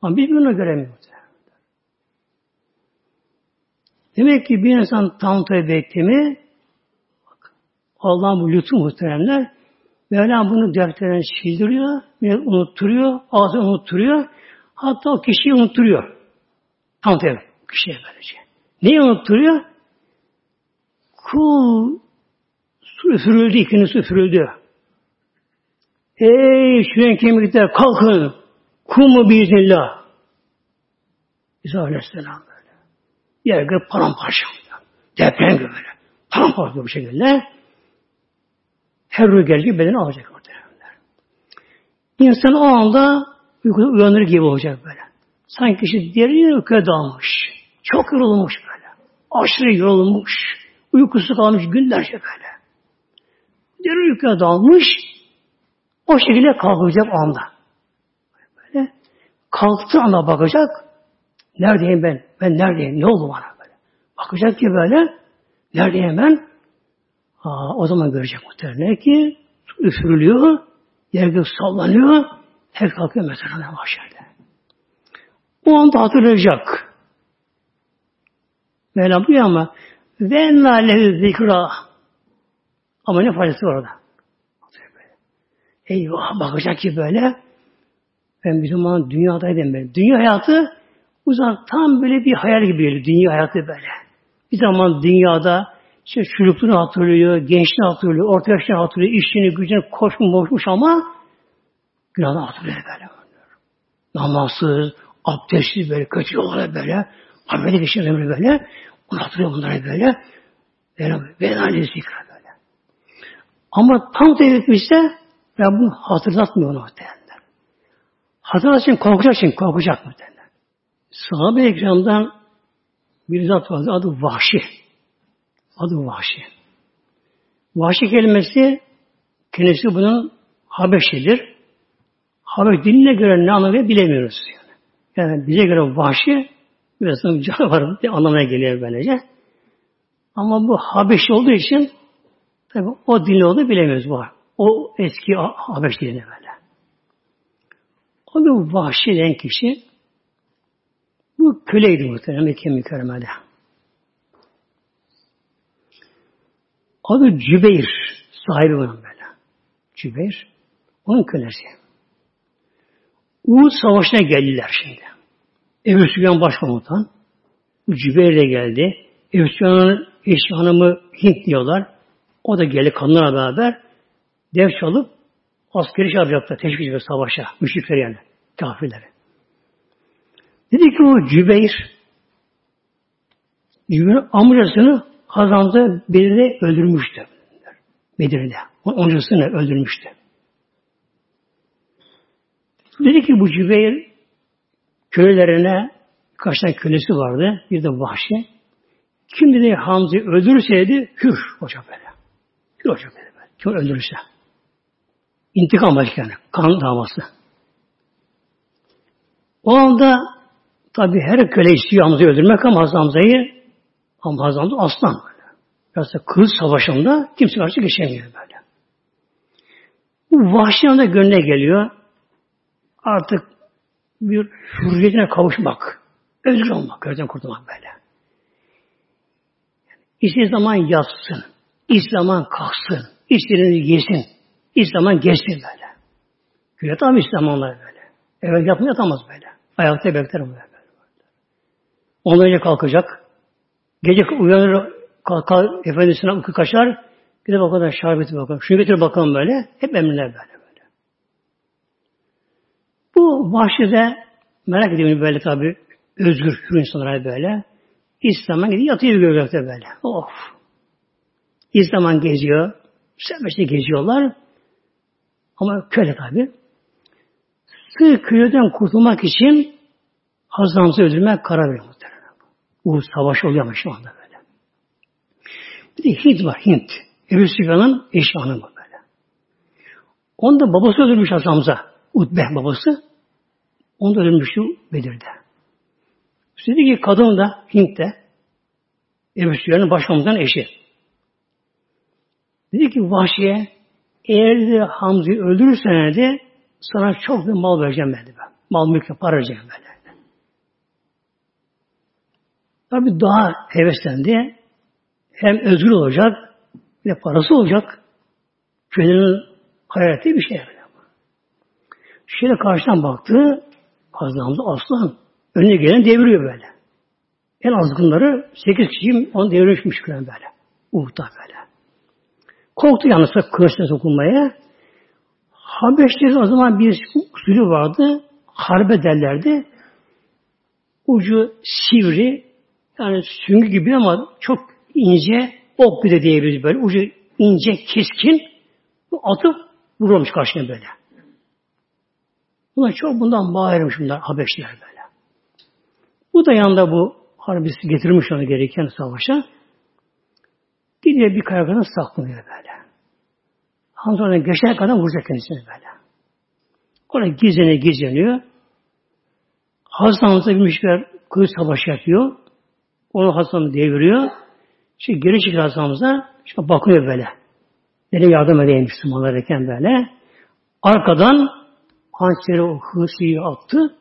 Ama biz bunu göremiyoruz. Demek ki bir insan tam tövbe etti mi Allah'ın bu lütfu muhteremler Mevlam bunu defterinden sildiriyor, unutturuyor, ağzını unutturuyor. Hatta o kişiyi unutturuyor. Tam tövbe kişiye böylece. Neyi unutturuyor? Kul üfürüldü, ikiniz su üfürüldü. Ey şüren kemikler kalkın. Kumu biiznillah. İsa Aleyhisselam böyle. Yer gibi paramparça. Deprem gibi böyle. Paramparça bir şekilde. Her rüzgar gibi bedeni alacak muhtemelenler. İnsan o anda uyanır gibi olacak böyle. Sanki kişi derin uykuya dalmış. Çok yorulmuş böyle. Aşırı yorulmuş. Uykusu kalmış günlerce böyle. Derin uykuya dalmış. O şekilde kalkacak anda. Böyle kalktığı anda bakacak. Neredeyim ben? Ben neredeyim? Ne oldu bana böyle? Bakacak ki böyle. Neredeyim ben? Aa, o zaman görecek muhtemelen ki üfürülüyor, yer sallanıyor, her kalkıyor mesela mahşerde. O anda hatırlayacak. Mevlam buyuruyor ama ve enna zikra ama ne faydası var orada? Eyvah bakacak ki böyle ben bir zaman dünyadaydım ben. Dünya hayatı uzak tam böyle bir hayal gibi dünya hayatı böyle. Bir zaman dünyada işte çocukluğunu hatırlıyor, gençliğini hatırlıyor, orta yaşını hatırlıyor, işini, gücünü koşmuş, boşmuş ama günahını hatırlıyor böyle. Namazsız, abdestsiz böyle, kötü yollara böyle, ameli geçiyor böyle, onu hatırlıyor bunları böyle. Böyle zikra böyle. Ama tam devretmişse ben bunu hatırlatmıyor muhtemelen. Hatırlatacak korkacak için korkacak muhtemelen. Sahabe-i bir zat vardı adı Vahşi. Adı Vahşi. Vahşi kelimesi kendisi bunun Habeşidir. Habeş diline göre ne anlamı bilemiyoruz. Yani. yani bize göre vahşi biraz bir canavar diye anlamaya geliyor böylece. Ama bu Habeşi olduğu için tabi o dilini olduğu bilemiyoruz. Bu. O eski Habeş dilini böyle. O bir vahşi den kişi bu köleydi muhtemelen Mekke mükerremede. Adı Cübeyr. Sahibi bunun böyle. Cübeyr. Onun kölesi. Uğud Savaşı'na geldiler şimdi. Ebu Süfyan başkomutan. Cübeyr de geldi. Ebu Süfyan'ın eşi hanımı Hint diyorlar. O da geldi kanlarla beraber. Dev çalıp askeri şey yapacaklar. Teşvik edecek savaşa. Müşrikler yani. Kafirleri. Dedi ki o Cübeyr Cübeyr'in amcasını Hazan'da Bedir'de öldürmüştü. Bedir'de. Oncasını öldürmüştü. Dedi ki bu Cübeyr kölelerine kaç tane kölesi vardı. Bir de vahşi. Kim dedi Hamza'yı öldürürseydi hür olacak böyle. Hür olacak böyle. Kim öldürürse. İntikam başkanı. Kan davası. O anda tabi her köle istiyor Hamza'yı öldürmek ama Hamza'yı ama Hamza aslan böyle. Biraz da kılıç savaşında kimse karşı geçemiyor böyle. Bu vahşi anda gönlüne geliyor. Artık bir hürriyetine kavuşmak. Özgür olmak. Gözden kurtulmak böyle. İstediği zaman yatsın. İstediği zaman kalksın. İstediğini yesin. İstediği zaman geçsin böyle. Gület ama İslamanlar böyle. Evet yapmıyor yatamaz böyle. Ayakta bekler böyle. Ondan önce kalkacak. Gece uyanır, kalkar, efendisine uyku kaçar. Bir de bakalım şerbeti bakalım. Şunu getir bakalım böyle. Hep emirler böyle böyle. Bu vahşide merak ediyorum böyle tabi özgür hür insanlar böyle. İslam'a gidiyor yatıyor gökte böyle. Of. İslam'a geziyor. Serbestçe geziyorlar. Ama köle tabi. Sığ köyden kurtulmak için Hazreti Hamza öldürmeye karar veriyor muhtemelen. Bu savaş oluyor ama şu anda böyle. Bir de Hint var, Hint. Ebu Süfyan'ın eşi hanımı böyle. Onu da babası öldürmüş Hazreti Hamza. Utbe babası. Onu da öldürmüştü Bedir'de. Dedi ki kadın da Hint'te Ebu Süfyan'ın başkomutan eşi. Dedi ki Vahşi'ye eğer de Hamza'yı öldürürsen de sana çok bir mal vereceğim ben de ben. Mal mülk para vereceğim böyle. Tabi daha heveslendi. Hem özgür olacak, bir parası olacak. Köylerin hayal bir şey. Şöyle karşıdan baktı, Hazreti aslan önüne gelen deviriyor böyle. En azgınları sekiz kişi onu devirmişmiş böyle. Uhta böyle. Korktu yalnız kılıçla sokulmaya. Habeşlerin o zaman bir usulü vardı. Harbe derlerdi. Ucu sivri, yani süngü gibi ama çok ince, ok bir de diyebiliriz böyle. Ucu ince, keskin. Atıp vurulmuş karşına böyle. Bunlar çok bundan mahirmiş bunlar Habeşliler böyle. Bu da yanında bu harbisi getirmiş onu gereken savaşa. Gidiyor bir kayakanın saklanıyor böyle. Hamza oradan geçer kadar vuracak kendisini böyle. Orada gizleniyor, gizleniyor. Hazreti Hamza bir kılıç savaşı yapıyor. Onu Hasan'ı deviriyor. Şimdi geri çıkıyor Hazreti Hamza. İşte bakıyor böyle. Nereye yardım edeyim Müslümanlarken böyle. Arkadan hançeri o hırsıyı attı.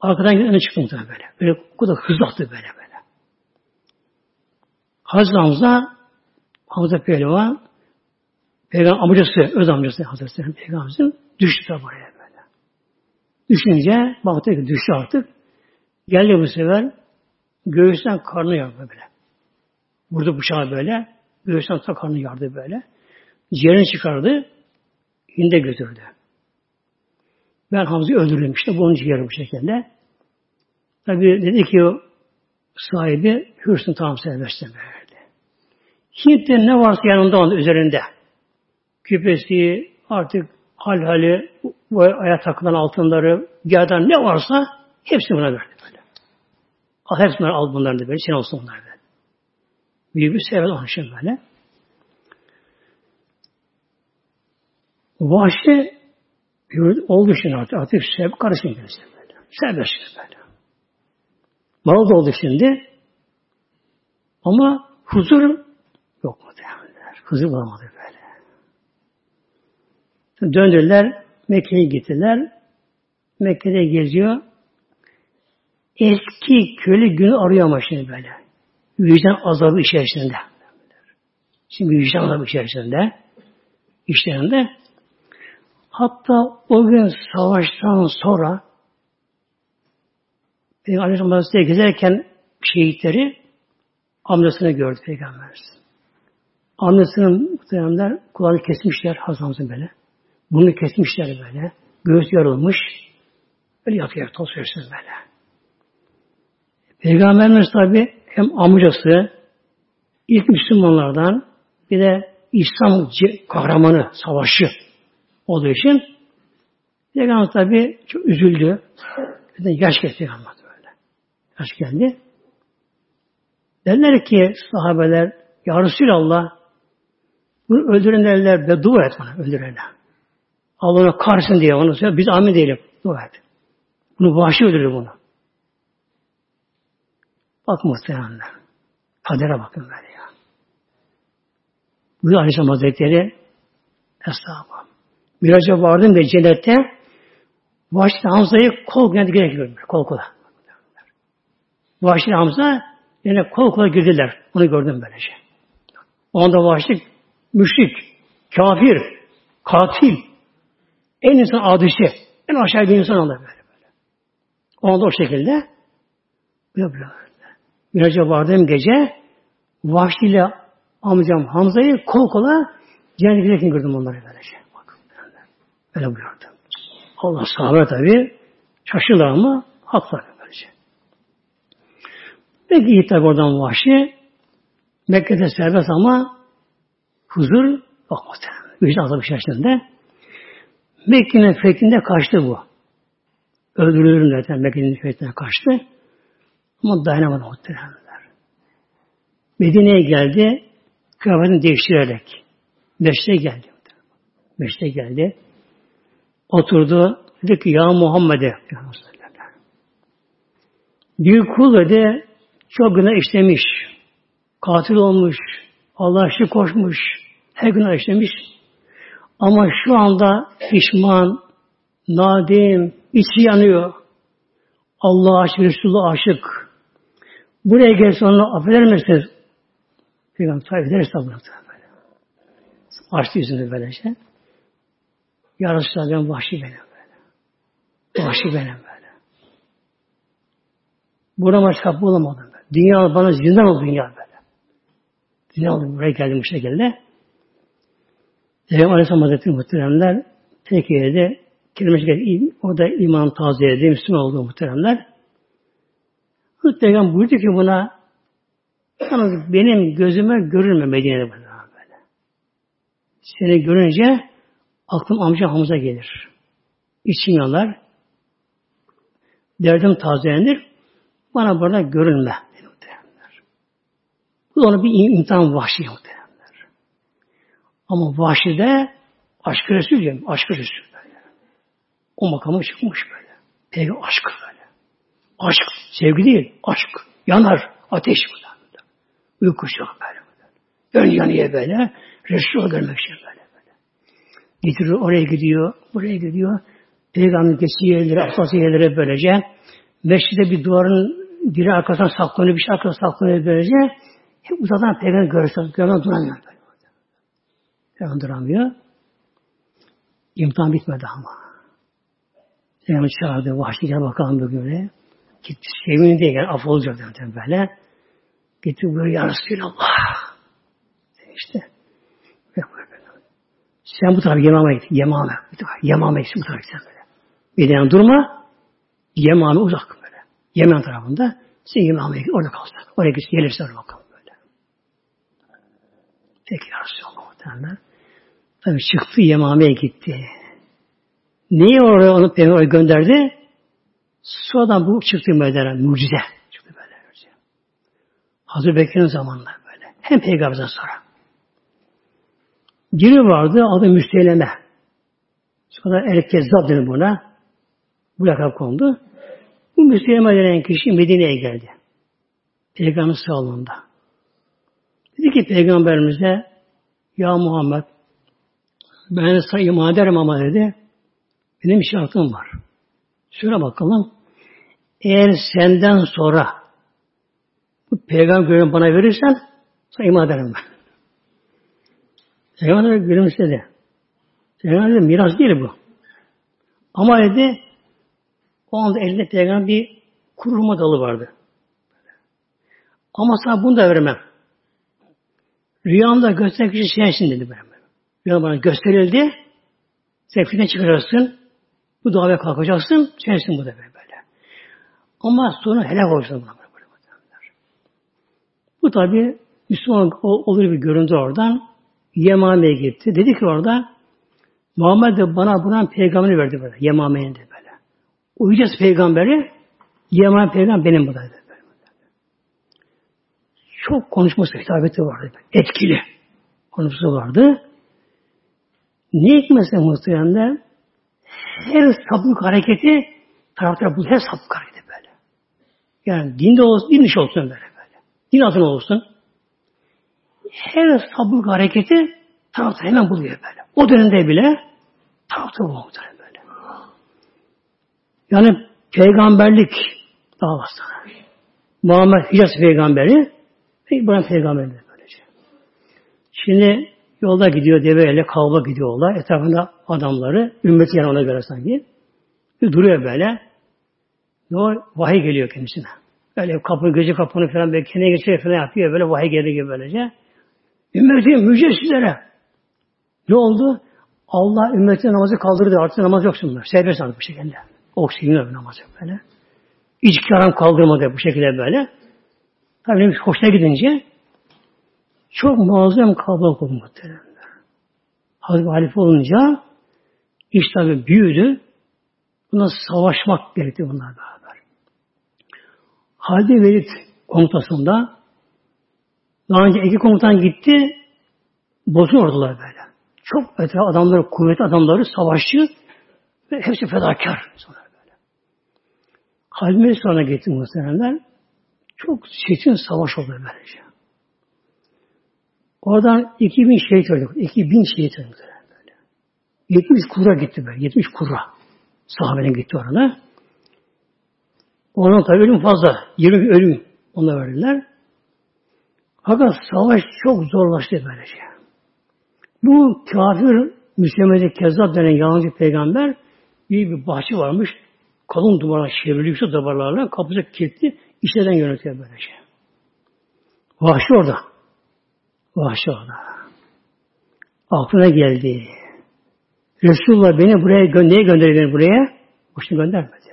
Arkadan öne çıktı böyle. Böyle o da hızlı attı böyle böyle. Hazreti Hamza Hamza Pehlivan Peygamber amcası, öz amcası Hazreti Peygamberimizin düştü tabi oraya böyle. Düşünce baktı ki düştü artık. Geldi bu sefer göğüsten karnı yardı böyle. Vurdu bıçağı böyle. Göğüsten ta karnı yardı böyle. Ciğerini çıkardı. Hinde götürdü. Ben Hamza'yı öldürdüm işte. Bu onun ciğeri bu şekilde. Tabi dedi ki o sahibi hürsün tam serbestten verdi. Hint'te ne varsa yanında onun üzerinde küpesi, artık hal hali, aya takılan altınları, yerden ne varsa hepsini buna verdi böyle. Al hepsini al bunları da böyle, sen olsun bunlar böyle. Büyük bir sevgi onun için böyle. Vahşi oldu şimdi artık. Artık sevgi karışın kendisi böyle. Serbest böyle. Mal da oldu şimdi. Ama huzur yok mu diyorlar. Huzur bulamadı böyle. Döndüler, Mekke'ye gittiler. Mekke'de geziyor. Eski köle günü arıyor ama şimdi böyle. Vicdan azabı içerisinde. Şimdi vicdan azabı içerisinde. işlerinde. Hatta o gün savaştan sonra Peygamber Aleyhisselam gezerken şehitleri amcasını gördü Peygamber. Amcasının muhtemelenler kulağını kesmişler Hazreti böyle. Bunu kesmişler böyle. Göğüs yarılmış. Böyle yatıyor toz böyle. Peygamberimiz tabi hem amcası ilk Müslümanlardan bir de İslam kahramanı, savaşı olduğu için Peygamber tabi çok üzüldü. Yaş geldi Peygamber böyle. Yaş geldi. Derler ki sahabeler Ya Resulallah bunu öldürenlerler ve dua et bana öldürenler. Allah ona karsın diye onu söylüyor. Biz amin değilim. Dua et. Bunu vahşi öldürür bunu. Bak muhtemelenler. Kadere bakın böyle ya. Bu Aleyhisselam Hazretleri Estağfurullah. Miraca vardım ve cennette Vahşi Hamza'yı kol girerek gördüm. Kol kola. Vahşi Hamza yine kol kola girdiler. Onu gördüm böylece. O anda Vahşi müşrik, kafir, katil, en insan adisi. En aşağı bir insan olur böyle böyle. O anda o şekilde böyle böyle. Miraca vardığım gece Vahşi ile amcam Hamza'yı kol kola cennete giderken gördüm onları böylece. Bak, böyle buyurdu. Allah sahabe tabi şaşırdılar ama haklar böylece. Peki tabi oradan Vahşi Mekke'de serbest ama huzur yok muhtemelen. Vicdan azabı içerisinde. Mekke'nin fethinde kaçtı bu. öldürülürüm zaten Mekke'nin fethine kaçtı. Ama dayanamadı muhteremler. Medine'ye geldi, kıyafetini değiştirerek. Meşte geldi. Meşte geldi. Oturdu. Dedi ki ya Muhammed'e Büyük kul dedi çok günah işlemiş. Katil olmuş. Allah aşkı koşmuş. Her günah işlemiş. Ama şu anda pişman, nadim, içi yanıyor. Allah aşık, Resulullah aşık. Buraya gelse onu affeder misiniz? Peygamber tabi tabi böyle. Açtı yüzünü böylece. Ya Resulallah ben vahşi benim böyle. Vahşi benim böyle. Burama kapı olamadım ben. Dünya bana zindan oldu dünya böyle. Dünya oldu buraya geldim bu şekilde. Peygamber Aleyhisselam Hazretleri muhteremler Tekiye'de kelimesi o da iman tazeledi, Müslüman oldu muhteremler. Peygamber buyurdu ki buna yalnız benim gözüme görülme Medine'de böyle. Seni görünce aklım amca Hamza gelir. İçim yanar. Derdim tazelenir. Bana burada görünme. Bu da ona bir imtihan vahşi muhtemelenler. Ama vahşi de aşk Resul diyorum. Aşk Resul. O makama çıkmış böyle. Peygamber aşkı böyle. Aşk. Sevgi değil. Aşk. Yanar. Ateş bu da. Uyku yok böyle. Ön yanıya böyle. Resul görmek için böyle. böyle. Getiriyor. Oraya gidiyor. Buraya gidiyor. Peygamber geçtiği yerlere, asası yerlere böylece. Meşride bir duvarın biri arkasından saklanıyor, bir şey arkasından saklanıyor böylece. Hep uzaktan peygamber görürse, görmeden duramıyor. Böyle. Peygamber duramıyor. İmtihan bitmedi ama. Peygamber çağırdı, vahşi gel bakalım bugün. Gitti, sevinin diye gel, af olacak zaten böyle. Gitti buyuruyor, ya Resulallah. İşte. Sen bu tarafa Yemam'a git. Yemam'a. Yemam'a git. Bu tarafa git böyle. Bir durma. Yemam'a uzak böyle. Yemen tarafında. Sen Yemam'a git. Orada kalsın. Oraya git. Gelirse orada bakalım. Peki ya Resulallah muhtemelen. Tabi çıktı Yemame'ye gitti. Niye oraya onu peygamber gönderdi? Sonradan bu çıktı meydana mucize. Çıktı böyle. Hazır Bekir'in zamanında böyle. Hem peygamberden sonra. Biri vardı adı Müsteyleme. Sonra El Kezzab denir buna. Bu lakap kondu. Bu Müsteyleme denen kişi Medine'ye geldi. Peygamber sağlığında. Dedi ki Peygamberimize Ya Muhammed ben sana iman ederim ama dedi benim şartım var. Şöyle bakalım. Eğer senden sonra bu peygamber görevini bana verirsen sana iman ederim ben. Peygamber gülümsedi. Peygamber dedi miras değil bu. Ama dedi o anda elinde peygamber bir kuruma dalı vardı. Ama sana bunu da vermem. Rüyamda gösteren kişi sensin dedi böyle. Rüya bana gösterildi. Sen çıkaracaksın. Bu davaya kalkacaksın. Sensin bu da böyle. Ama sonra helak olacaksın. Bu tabi Müslüman olur bir görüntü oradan. Yemame'ye gitti. Dedi ki orada Muhammed de bana buran peygamberi verdi böyle. Yemame'ye de böyle. Uyuyacağız peygamberi. Yemame peygamber benim bu dedi çok konuşması hitabeti vardı. Etkili konuşması vardı. Ne hikmetse muhtemelen her sapık hareketi taraftar bu her sapık hareketi böyle. Yani dinde olsun, din dışı olsun böyle böyle. Din adına olsun. Her sapık hareketi taraftar hemen buluyor böyle. O dönemde bile taraftar bu muhtemelen böyle. Yani peygamberlik davası. Muhammed Hicaz peygamberi İbrahim Peygamber de böylece. Şimdi yolda gidiyor deveyle kavga gidiyorlar. Etrafında adamları, ümmeti yani ona göre sanki. Bir duruyor böyle. O vahiy geliyor kendisine. Böyle kapı, gözü kapını falan böyle kendine geçiyor falan yapıyor. Böyle vahiy geldi gibi böylece. Ümmetim müjde. Ne oldu? Allah ümmeti namazı kaldırdı. Artık namaz yok bunlar. Serbest aldı bu şekilde. Oksijinle namazı böyle. İçki haram kaldırmadı bu şekilde böyle. Tabii hoşuna gidince çok muazzam kalabalık oldu muhtemelen. Hazreti Halife olunca iş tabi büyüdü. Buna savaşmak gerekti bunlar beraber. Halide Velid komutasında daha önce iki komutan gitti bozuyordular böyle. Çok etraf adamları, kuvvetli adamları, savaşçı ve hepsi fedakar. Sonra böyle. Halide sonra gitti muhtemelenler. Çok çetin savaş oldu böylece. Oradan 2000 şehit öldü. 2000 şehit öldü. Böyle. 70 kura gitti böyle. 70 kura. Sahabenin gitti orada. Onun tabi ölüm fazla. 20 ölüm ona verdiler. Fakat savaş çok zorlaştı böylece. Bu kafir Müslüman'da Kezzab denen yalancı peygamber bir, bir bahçe varmış. Kalın duvarlar çevrili yüksek duvarlarla kapısı kilitli işlerden yönetiyor böylece. Vahşi orada. Vahşi orada. Aklına geldi. Resulullah beni buraya gö neye gönderdi beni buraya? Boşuna göndermedi.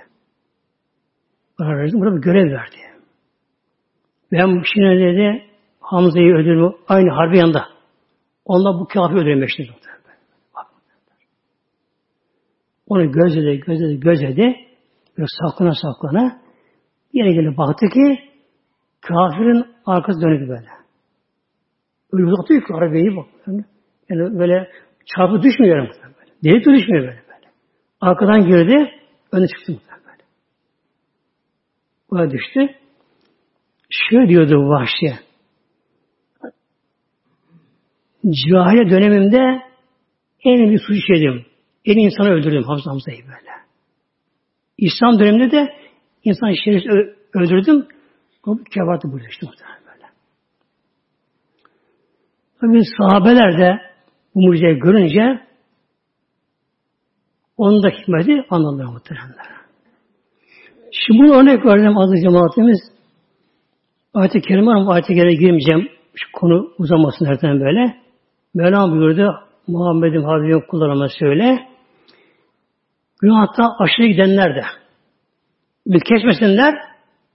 Bana verdi, burada bir görev verdi. Ben şimdi dedi Hamza'yı öldürme aynı harbi yanında. Onunla bu kafir öldürmek dedi. Onu gözledi, gözledi, gözledi. Böyle saklana saklana bir yere gelip baktı ki kafirin arkası dönük böyle. Öyle uzatıyor ki arabayı bak. Yani böyle çarpı düşmüyor böyle. Delik de düşmüyor böyle böyle. Arkadan girdi, öne çıktı böyle. Buraya düştü. Şöyle diyordu vahşi. Cahiliye dönemimde en bir suç işledim. En insanı öldürdüm Hamza Hamza'yı böyle. İslam döneminde de insan şerif öldürdüm. O kebatı burada işte böyle. Tabi sahabeler de bu mucizeyi görünce onun da hikmeti anladılar muhteremler. Şimdi bunu örnek verdim adı cemaatimiz. Ayet-i Kerime ama ayet-i Kerime girmeyeceğim. Şu konu uzamasın nereden böyle. Mevlam buyurdu Muhammed'in Habibin kullarına söyle. Günahta aşırı gidenler de bir kesmesinler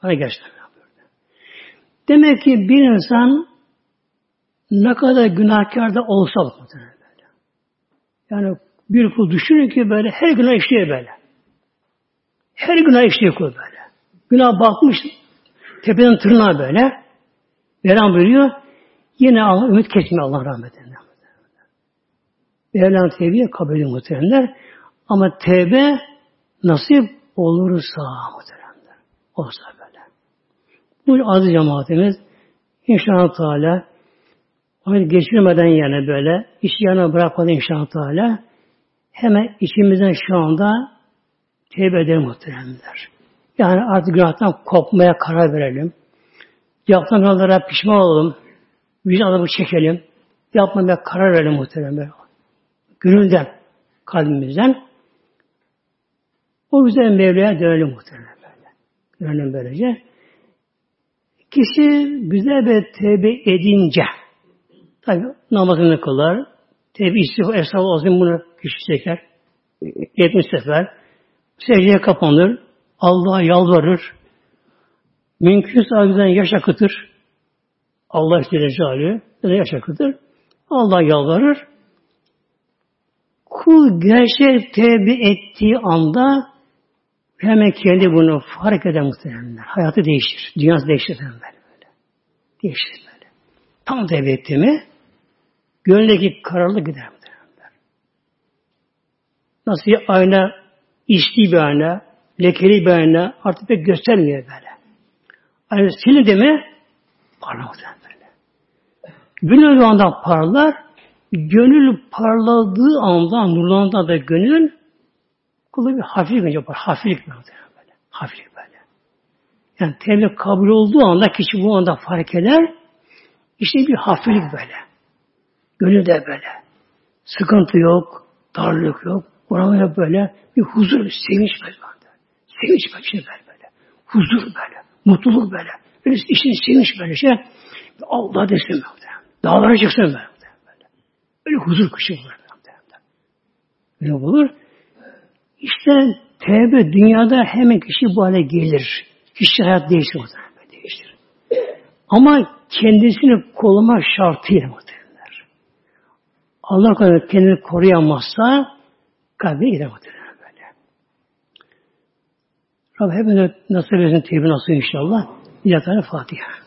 bana geçsinler. Demek ki bir insan ne kadar günahkar da olsa böyle. Yani bir kul düşünün ki böyle her günah işliyor böyle. Her günah işliyor kul böyle. Günah bakmış tepeden tırnağa böyle. Mevlam buyuruyor. Yine Allah ümit kesmiyor Allah rahmetinden. Mevlam tevbiye kabul ediyor muhteremler. Ama tevbe nasip olursa muhteremler. Olsa böyle. Bu aziz cemaatimiz inşallah Teala onu geçirmeden yani böyle iş yana bırakmadan inşallah Teala hemen içimizden şu anda tevbe edelim muhteremler. Yani artık günahtan kopmaya karar verelim. Yaptığımızlara pişman olalım. Vicdan adamı çekelim. Yapmamaya karar verelim muhteremler. Gönülden, kalbimizden. O yüzden Mevla'ya dönelim böyle. Dönelim böylece. Kişi güzel bir tevbe edince, tabi namazını kılar, tevbe istiğfar, esnaf azim bunu kişi çeker. 70 sefer. Secdeye kapanır. Allah'a yalvarır. Mümkünse ağzından yaş akıtır. Allah Celle yaş akıtır. Allah yalvarır. Kul gerçek tevbe ettiği anda hemen kendi bunu fark eder muhtemelenler. Hayatı değişir. Dünyası değişir hemen böyle. Değişir böyle. Tam tevbe etti mi gönlündeki kararlı gider. Nasıl bir ayna içtiği bir ayna, lekeli bir ayna artık pek göstermiyor böyle. Ayna silindi mi parlar böyle. Gönül o anda parlar, gönül parladığı anda, nurlandığı da gönül kulu bir hafiflik yapar. Hafiflik böyle. Hafiflik böyle. Yani tevbe kabul olduğu anda kişi bu anda fark eder. İşte bir hafiflik böyle. Gönül de böyle. Sıkıntı yok, darlık yok. Oramaya böyle bir huzur, sevinç böyle. Sevinç şey böyle. böyle. Huzur böyle. Mutluluk böyle. Böyle işin sevinç böyle şey. Allah desin böyle. Dağlara çıksın böyle. böyle. Öyle huzur kışı olur. Öyle olur. İşte tevbe dünyada hemen kişi bu hale gelir. Kişi hayat değişir muhtemelen değiştir. Ama kendisini koluma şartıyla. Allah kadar kendini koruyamazsa kalbine gider muhtemelen böyle. Rabbim hepimize nasip etsin tevbi nasıl inşallah. Bir Fatiha.